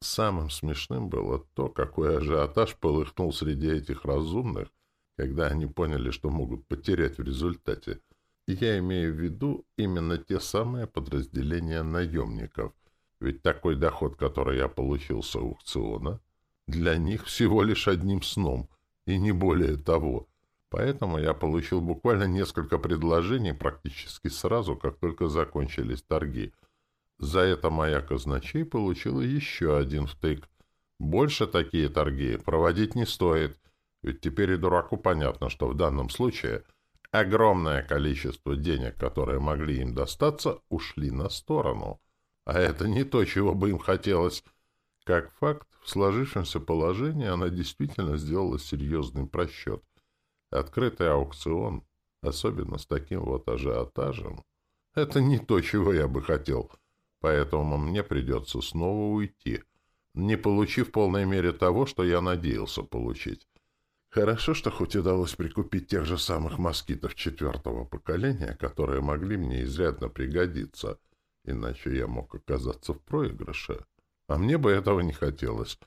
Самым смешным было то, какой ажиотаж полыхнул среди этих разумных, когда они поняли, что могут потерять в результате. я имею в виду именно те самые подразделения наемников — ведь такой доход, который я получил с аукциона, для них всего лишь одним сном, и не более того. Поэтому я получил буквально несколько предложений практически сразу, как только закончились торги. За это моя казначей получила еще один втык. Больше такие торги проводить не стоит, ведь теперь и дураку понятно, что в данном случае огромное количество денег, которые могли им достаться, ушли на сторону. А это не то, чего бы им хотелось. Как факт, в сложившемся положении она действительно сделала серьезный просчет. Открытый аукцион, особенно с таким вот ажиотажем, это не то, чего я бы хотел. Поэтому мне придется снова уйти, не получив в полной мере того, что я надеялся получить. Хорошо, что хоть удалось прикупить тех же самых москитов четвертого поколения, которые могли мне изрядно пригодиться, иначе я мог оказаться в проигрыше. А мне бы этого не хотелось.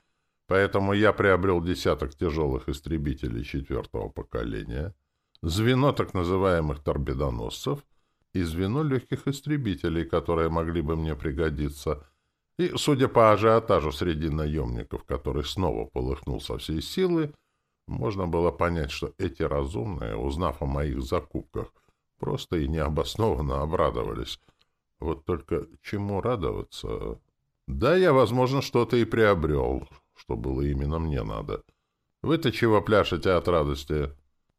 Поэтому я приобрел десяток тяжелых истребителей четвертого поколения, звено так называемых торпедоносцев и звено легких истребителей, которые могли бы мне пригодиться. И, судя по ажиотажу среди наемников, который снова полыхнул со всей силы, можно было понять, что эти разумные, узнав о моих закупках, просто и необоснованно обрадовались. Вот только чему радоваться? Да, я, возможно, что-то и приобрел, что было именно мне надо. Вы-то чего пляшете от радости?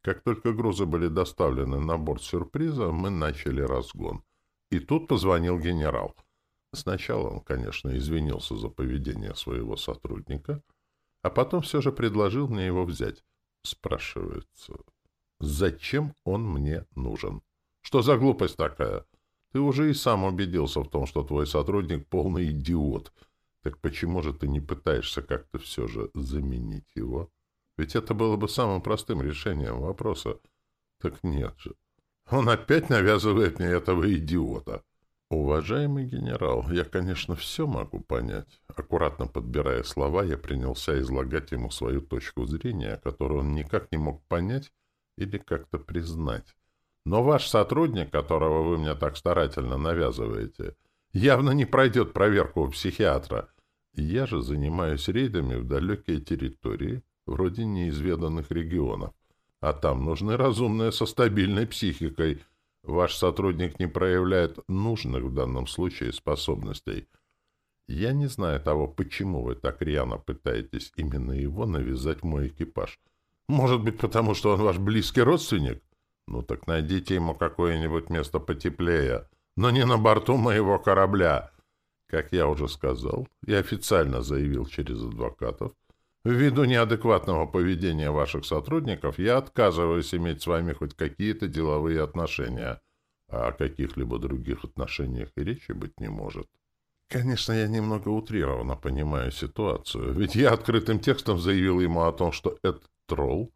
Как только грузы были доставлены на борт сюрприза, мы начали разгон. И тут позвонил генерал. Сначала он, конечно, извинился за поведение своего сотрудника — а потом все же предложил мне его взять. Спрашивается, зачем он мне нужен? Что за глупость такая? Ты уже и сам убедился в том, что твой сотрудник полный идиот. Так почему же ты не пытаешься как-то все же заменить его? Ведь это было бы самым простым решением вопроса. Так нет же. Он опять навязывает мне этого идиота. «Уважаемый генерал, я, конечно, все могу понять». Аккуратно подбирая слова, я принялся излагать ему свою точку зрения, которую он никак не мог понять или как-то признать. «Но ваш сотрудник, которого вы мне так старательно навязываете, явно не пройдет проверку у психиатра. Я же занимаюсь рейдами в далекие территории, вроде неизведанных регионов. А там нужны разумные со стабильной психикой» Ваш сотрудник не проявляет нужных в данном случае способностей. Я не знаю того, почему вы так рьяно пытаетесь именно его навязать мой экипаж. Может быть, потому что он ваш близкий родственник? Ну так найдите ему какое-нибудь место потеплее, но не на борту моего корабля. Как я уже сказал и официально заявил через адвокатов, Ввиду неадекватного поведения ваших сотрудников я отказываюсь иметь с вами хоть какие-то деловые отношения, а о каких-либо других отношениях и речи быть не может. Конечно, я немного утрированно понимаю ситуацию, ведь я открытым текстом заявил ему о том, что этот тролл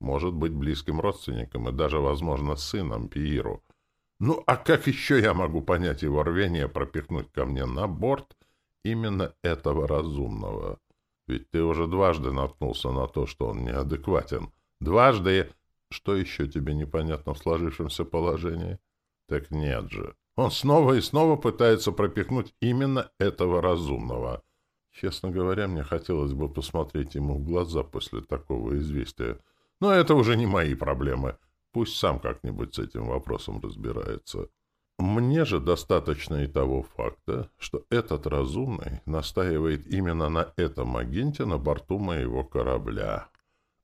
может быть близким родственником и даже, возможно, сыном Пииру. Ну, а как еще я могу понять его рвение пропихнуть ко мне на борт именно этого разумного? Ведь ты уже дважды наткнулся на то, что он неадекватен. Дважды... Что еще тебе непонятно в сложившемся положении? Так нет же. Он снова и снова пытается пропихнуть именно этого разумного. Честно говоря, мне хотелось бы посмотреть ему в глаза после такого известия. Но это уже не мои проблемы. Пусть сам как-нибудь с этим вопросом разбирается. Мне же достаточно и того факта, что этот разумный настаивает именно на этом агенте на борту моего корабля.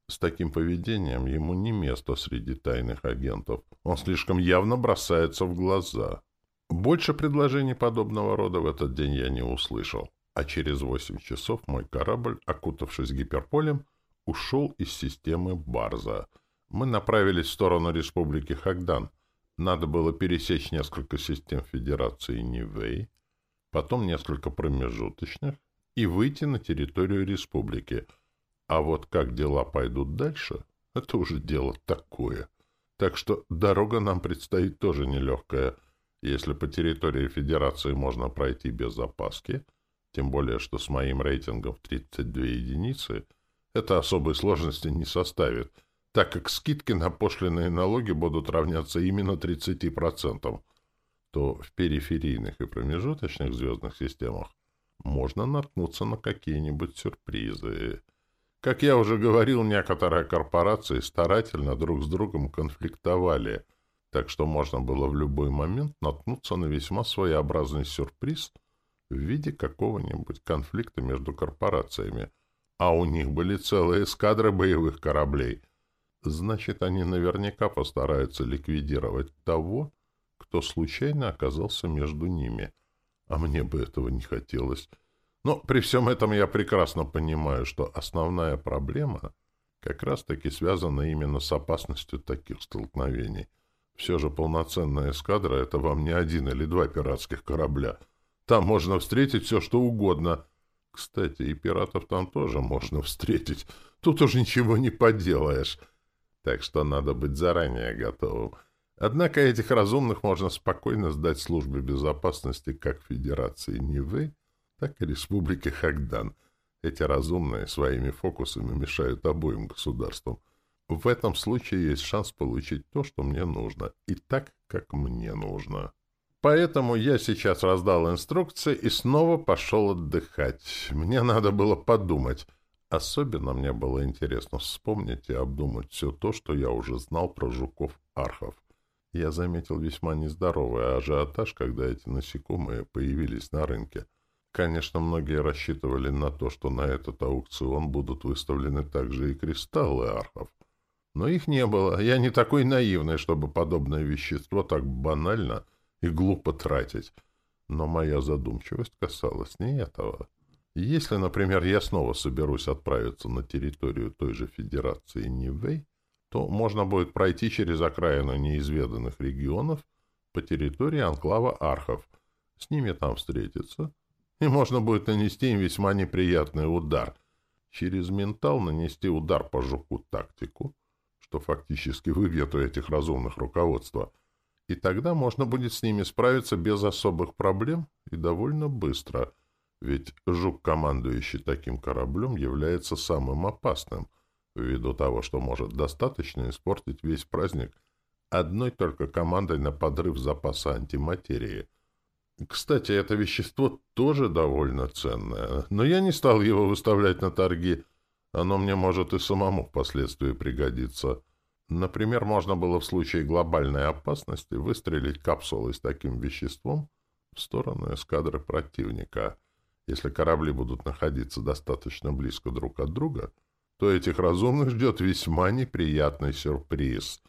С таким поведением ему не место среди тайных агентов. Он слишком явно бросается в глаза. Больше предложений подобного рода в этот день я не услышал, а через восемь часов мой корабль, окутавшись гиперполем, ушел из системы Барза. Мы направились в сторону республики Хагдан — надо было пересечь несколько систем Федерации Нивэй, потом несколько промежуточных и выйти на территорию республики. А вот как дела пойдут дальше, это уже дело такое. Так что дорога нам предстоит тоже нелегкая. Если по территории Федерации можно пройти без опаски, тем более, что с моим рейтингом в 32 единицы, это особой сложности не составит — так как скидки на пошлиные налоги будут равняться именно 30%, то в периферийных и промежуточных звездных системах можно наткнуться на какие-нибудь сюрпризы. Как я уже говорил, некоторые корпорации старательно друг с другом конфликтовали, так что можно было в любой момент наткнуться на весьма своеобразный сюрприз в виде какого-нибудь конфликта между корпорациями. А у них были целые эскадры боевых кораблей — Значит, они наверняка постараются ликвидировать того, кто случайно оказался между ними. А мне бы этого не хотелось. Но при всем этом я прекрасно понимаю, что основная проблема как раз-таки связана именно с опасностью таких столкновений. Все же полноценная эскадра — это вам не один или два пиратских корабля. Там можно встретить все, что угодно. Кстати, и пиратов там тоже можно встретить. Тут уже ничего не поделаешь. Так что надо быть заранее готовым. Однако этих разумных можно спокойно сдать службе безопасности как Федерации Нивы, так и Республики Хагдан. Эти разумные своими фокусами мешают обоим государствам. В этом случае есть шанс получить то, что мне нужно, и так, как мне нужно. Поэтому я сейчас раздал инструкции и снова пошел отдыхать. Мне надо было подумать. Особенно мне было интересно вспомнить и обдумать все то, что я уже знал про жуков-архов. Я заметил весьма нездоровый ажиотаж, когда эти насекомые появились на рынке. Конечно, многие рассчитывали на то, что на этот аукцион будут выставлены также и кристаллы архов. Но их не было. Я не такой наивный, чтобы подобное вещество так банально и глупо тратить. Но моя задумчивость касалась не этого. Если, например, я снова соберусь отправиться на территорию той же Федерации Нивэй, то можно будет пройти через окраину неизведанных регионов по территории анклава Архов, с ними там встретиться, и можно будет нанести им весьма неприятный удар. Через ментал нанести удар по жуку тактику, что фактически выбьет у этих разумных руководства, и тогда можно будет с ними справиться без особых проблем и довольно быстро, ведь жук, командующий таким кораблем, является самым опасным, ввиду того, что может достаточно испортить весь праздник одной только командой на подрыв запаса антиматерии. Кстати, это вещество тоже довольно ценное, но я не стал его выставлять на торги. Оно мне может и самому впоследствии пригодиться. Например, можно было в случае глобальной опасности выстрелить капсулой с таким веществом в сторону эскадры противника. Если корабли будут находиться достаточно близко друг от друга — то этих разумных ждет весьма неприятный сюрприз.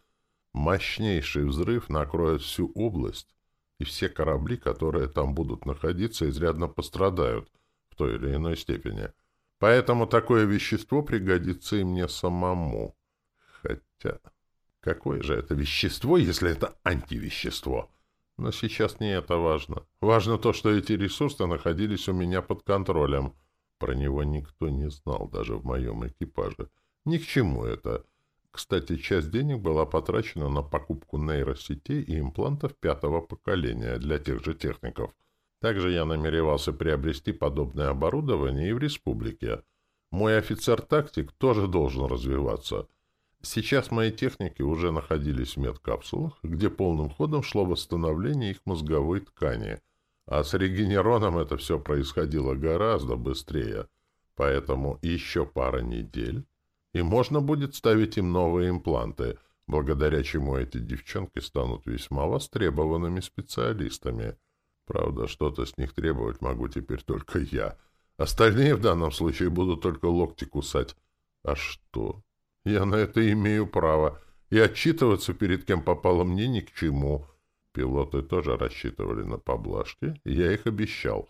Мощнейший взрыв накроет всю область, и все корабли, которые там будут находиться, изрядно пострадают в той или иной степени. Поэтому такое вещество пригодится и мне самому. Хотя, какое же это вещество, если это антивещество? Но сейчас не это важно. Важно то, что эти ресурсы находились у меня под контролем — про него никто не знал, даже в моем экипаже. Ни к чему это. Кстати, часть денег была потрачена на покупку нейросетей и имплантов пятого поколения для тех же техников. Также я намеревался приобрести подобное оборудование и в республике. Мой офицер-тактик тоже должен развиваться. Сейчас мои техники уже находились в медкапсулах, где полным ходом шло восстановление их мозговой ткани — а с регенероном это все происходило гораздо быстрее. Поэтому еще пара недель, и можно будет ставить им новые импланты, благодаря чему эти девчонки станут весьма востребованными специалистами. Правда, что-то с них требовать могу теперь только я. Остальные в данном случае будут только локти кусать. А что? Я на это имею право, и отчитываться перед кем попало мне ни к чему — Пилоты тоже рассчитывали на поблажки, и я их обещал.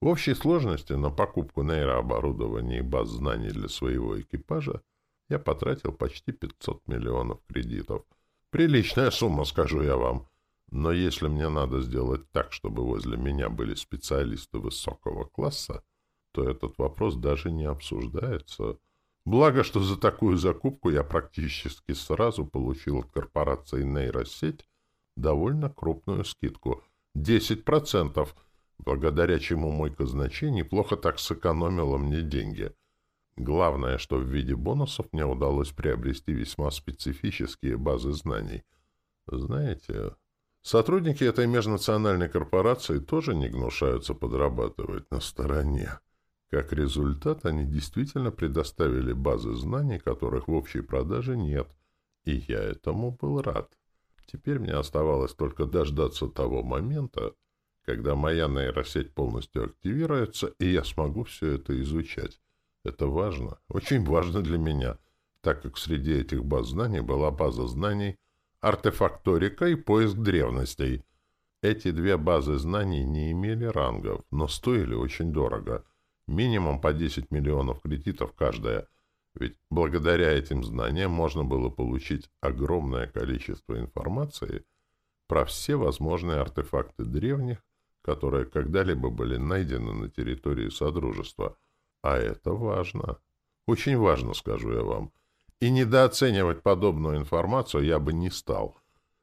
В общей сложности на покупку нейрооборудования и баз знаний для своего экипажа я потратил почти 500 миллионов кредитов. Приличная сумма, скажу я вам. Но если мне надо сделать так, чтобы возле меня были специалисты высокого класса, то этот вопрос даже не обсуждается. Благо, что за такую закупку я практически сразу получил от корпорации нейросеть довольно крупную скидку — 10%, благодаря чему мой казначей неплохо так сэкономила мне деньги. Главное, что в виде бонусов мне удалось приобрести весьма специфические базы знаний. Знаете, сотрудники этой межнациональной корпорации тоже не гнушаются подрабатывать на стороне. Как результат, они действительно предоставили базы знаний, которых в общей продаже нет, и я этому был рад. Теперь мне оставалось только дождаться того момента, когда моя нейросеть полностью активируется, и я смогу все это изучать. Это важно, очень важно для меня, так как среди этих баз знаний была база знаний артефакторика и поиск древностей. Эти две базы знаний не имели рангов, но стоили очень дорого. Минимум по 10 миллионов кредитов каждая — ведь благодаря этим знаниям можно было получить огромное количество информации про все возможные артефакты древних, которые когда-либо были найдены на территории Содружества. А это важно. Очень важно, скажу я вам. И недооценивать подобную информацию я бы не стал.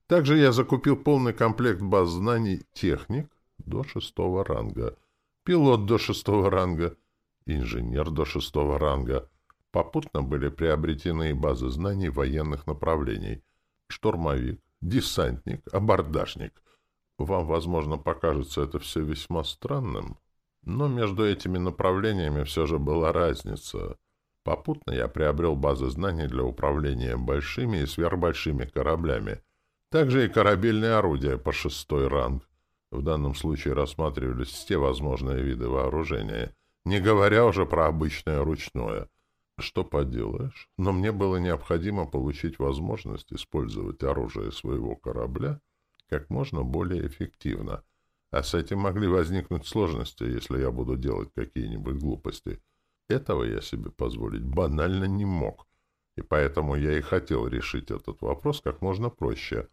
Также я закупил полный комплект баз знаний техник до шестого ранга, пилот до шестого ранга, инженер до шестого ранга. Попутно были приобретены и базы знаний военных направлений. Штурмовик, десантник, абордажник. Вам, возможно, покажется это все весьма странным, но между этими направлениями все же была разница. Попутно я приобрел базы знаний для управления большими и сверхбольшими кораблями. Также и корабельные орудия по шестой ранг. В данном случае рассматривались все возможные виды вооружения, не говоря уже про обычное ручное. Что поделаешь, но мне было необходимо получить возможность использовать оружие своего корабля как можно более эффективно. А с этим могли возникнуть сложности, если я буду делать какие-нибудь глупости. Этого я себе позволить банально не мог. И поэтому я и хотел решить этот вопрос как можно проще.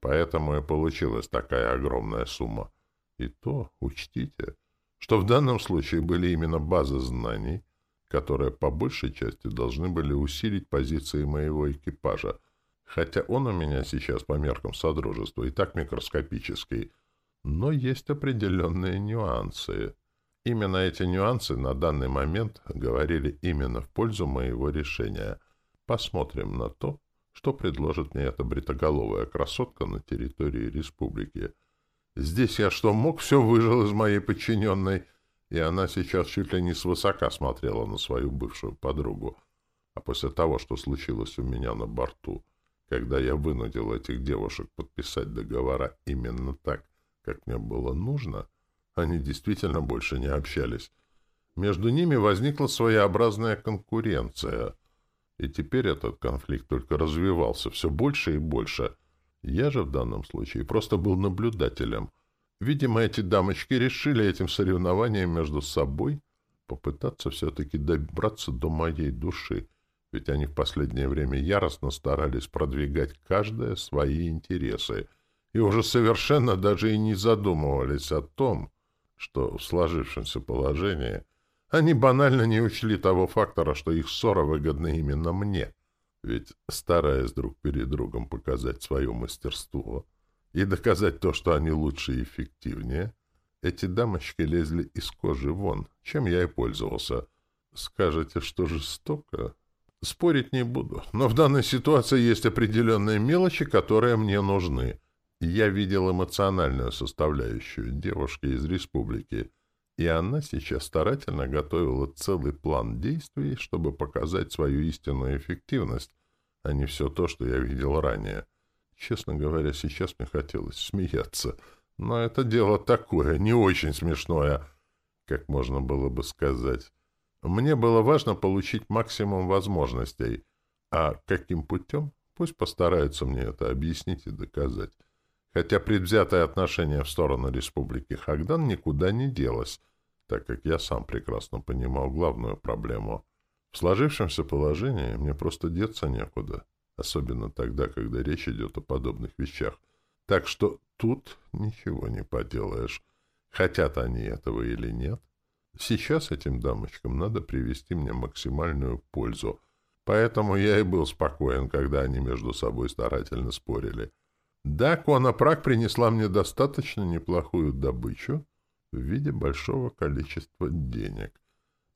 Поэтому и получилась такая огромная сумма. И то учтите, что в данном случае были именно базы знаний, которые по большей части должны были усилить позиции моего экипажа, хотя он у меня сейчас по меркам Содружества и так микроскопический, но есть определенные нюансы. Именно эти нюансы на данный момент говорили именно в пользу моего решения. Посмотрим на то, что предложит мне эта бритоголовая красотка на территории республики. Здесь я что мог, все выжил из моей подчиненной, и она сейчас чуть ли не свысока смотрела на свою бывшую подругу. А после того, что случилось у меня на борту, когда я вынудил этих девушек подписать договора именно так, как мне было нужно, они действительно больше не общались. Между ними возникла своеобразная конкуренция. И теперь этот конфликт только развивался все больше и больше. Я же в данном случае просто был наблюдателем. Видимо, эти дамочки решили этим соревнованием между собой попытаться все-таки добраться до моей души, ведь они в последнее время яростно старались продвигать каждое свои интересы и уже совершенно даже и не задумывались о том, что в сложившемся положении они банально не учли того фактора, что их ссора выгодна именно мне. Ведь, стараясь друг перед другом показать свое мастерство и доказать то, что они лучше и эффективнее, эти дамочки лезли из кожи вон, чем я и пользовался. Скажете, что жестоко? Спорить не буду, но в данной ситуации есть определенные мелочи, которые мне нужны — я видел эмоциональную составляющую девушки из республики, и она сейчас старательно готовила целый план действий, чтобы показать свою истинную эффективность, а не все то, что я видел ранее. Честно говоря, сейчас мне хотелось смеяться, но это дело такое, не очень смешное, как можно было бы сказать. Мне было важно получить максимум возможностей, а каким путем? Пусть постараются мне это объяснить и доказать хотя предвзятое отношение в сторону республики Хагдан никуда не делось, так как я сам прекрасно понимал главную проблему. В сложившемся положении мне просто деться некуда, особенно тогда, когда речь идет о подобных вещах. Так что тут ничего не поделаешь, хотят они этого или нет. Сейчас этим дамочкам надо привести мне максимальную пользу, поэтому я и был спокоен, когда они между собой старательно спорили — да, Конопрак принесла мне достаточно неплохую добычу в виде большого количества денег.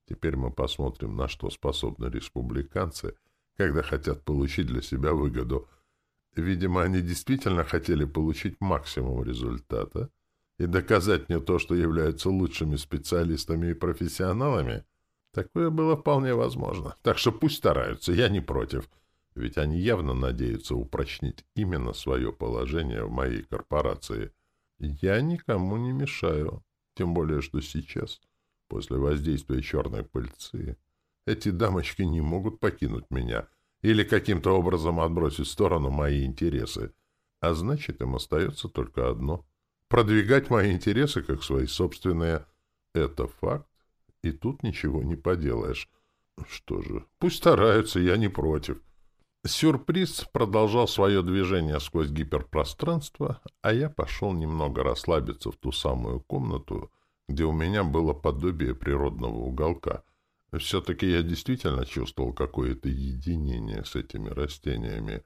Теперь мы посмотрим, на что способны республиканцы, когда хотят получить для себя выгоду. Видимо, они действительно хотели получить максимум результата и доказать мне то, что являются лучшими специалистами и профессионалами. Такое было вполне возможно. Так что пусть стараются, я не против. — ведь они явно надеются упрочнить именно свое положение в моей корпорации. Я никому не мешаю, тем более, что сейчас, после воздействия черной пыльцы, эти дамочки не могут покинуть меня или каким-то образом отбросить в сторону мои интересы. А значит, им остается только одно — продвигать мои интересы как свои собственные. Это факт, и тут ничего не поделаешь. Что же, пусть стараются, я не против. — Сюрприз продолжал свое движение сквозь гиперпространство, а я пошел немного расслабиться в ту самую комнату, где у меня было подобие природного уголка. Все-таки я действительно чувствовал какое-то единение с этими растениями.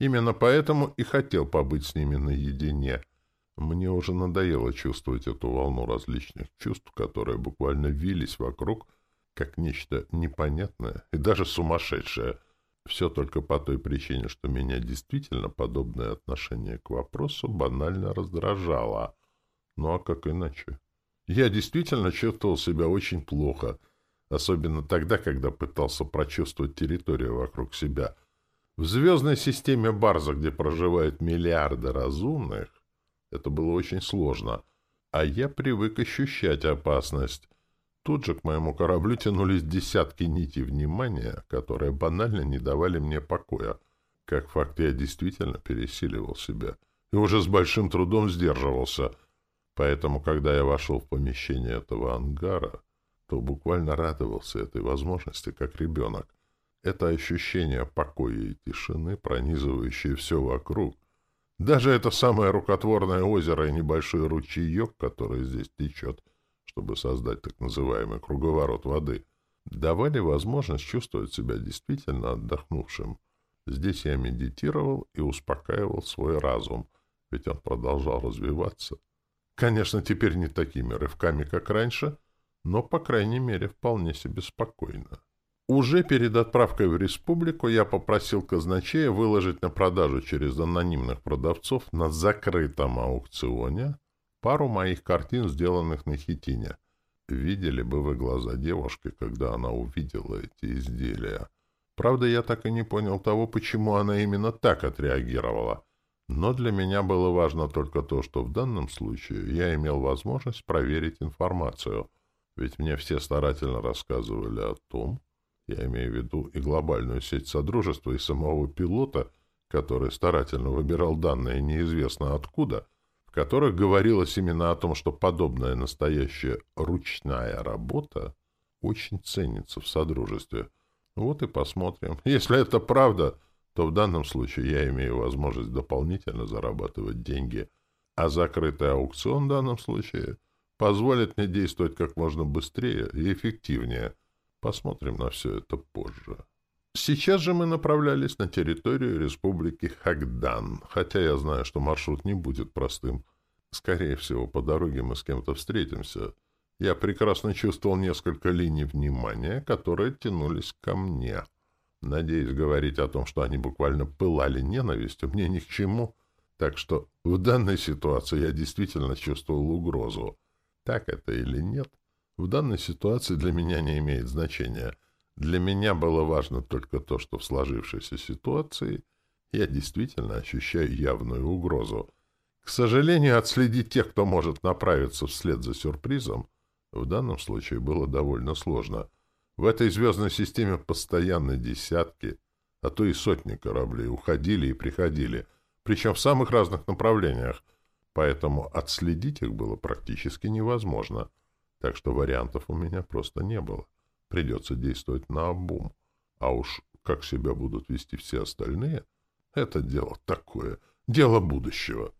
Именно поэтому и хотел побыть с ними наедине. Мне уже надоело чувствовать эту волну различных чувств, которые буквально вились вокруг, как нечто непонятное и даже сумасшедшее. Все только по той причине, что меня действительно подобное отношение к вопросу банально раздражало. Ну а как иначе? Я действительно чувствовал себя очень плохо, особенно тогда, когда пытался прочувствовать территорию вокруг себя. В звездной системе Барза, где проживают миллиарды разумных, это было очень сложно, а я привык ощущать опасность. Тут же к моему кораблю тянулись десятки нитей внимания, которые банально не давали мне покоя. Как факт, я действительно пересиливал себя и уже с большим трудом сдерживался — Поэтому, когда я вошел в помещение этого ангара, то буквально радовался этой возможности, как ребенок. Это ощущение покоя и тишины, пронизывающее все вокруг. Даже это самое рукотворное озеро и небольшой ручеек, который здесь течет, чтобы создать так называемый круговорот воды, давали возможность чувствовать себя действительно отдохнувшим. Здесь я медитировал и успокаивал свой разум, ведь он продолжал развиваться — Конечно, теперь не такими рывками, как раньше, но, по крайней мере, вполне себе спокойно. Уже перед отправкой в республику я попросил казначея выложить на продажу через анонимных продавцов на закрытом аукционе пару моих картин, сделанных на хитине. Видели бы вы глаза девушки, когда она увидела эти изделия. Правда, я так и не понял того, почему она именно так отреагировала — но для меня было важно только то, что в данном случае я имел возможность проверить информацию, ведь мне все старательно рассказывали о том, я имею в виду и глобальную сеть Содружества, и самого пилота, который старательно выбирал данные неизвестно откуда, которых говорилось именно о том, что подобная настоящая ручная работа очень ценится в Содружестве. Вот и посмотрим. <laughs> Если это правда, то в данном случае я имею возможность дополнительно зарабатывать деньги, а закрытый аукцион в данном случае позволит мне действовать как можно быстрее и эффективнее. Посмотрим на все это позже. Сейчас же мы направлялись на территорию республики Хагдан, хотя я знаю, что маршрут не будет простым. Скорее всего, по дороге мы с кем-то встретимся. Я прекрасно чувствовал несколько линий внимания, которые тянулись ко мне. Надеюсь, говорить о том, что они буквально пылали ненавистью, мне ни к чему. Так что в данной ситуации я действительно чувствовал угрозу. Так это или нет, в данной ситуации для меня не имеет значения. Для меня было важно только то, что в сложившейся ситуации я действительно ощущаю явную угрозу. К сожалению, отследить тех, кто может направиться вслед за сюрпризом, в данном случае было довольно сложно — в этой звездной системе постоянно десятки, а то и сотни кораблей уходили и приходили, причем в самых разных направлениях, поэтому отследить их было практически невозможно, так что вариантов у меня просто не было. Придется действовать на обум. А уж как себя будут вести все остальные, это дело такое, дело будущего.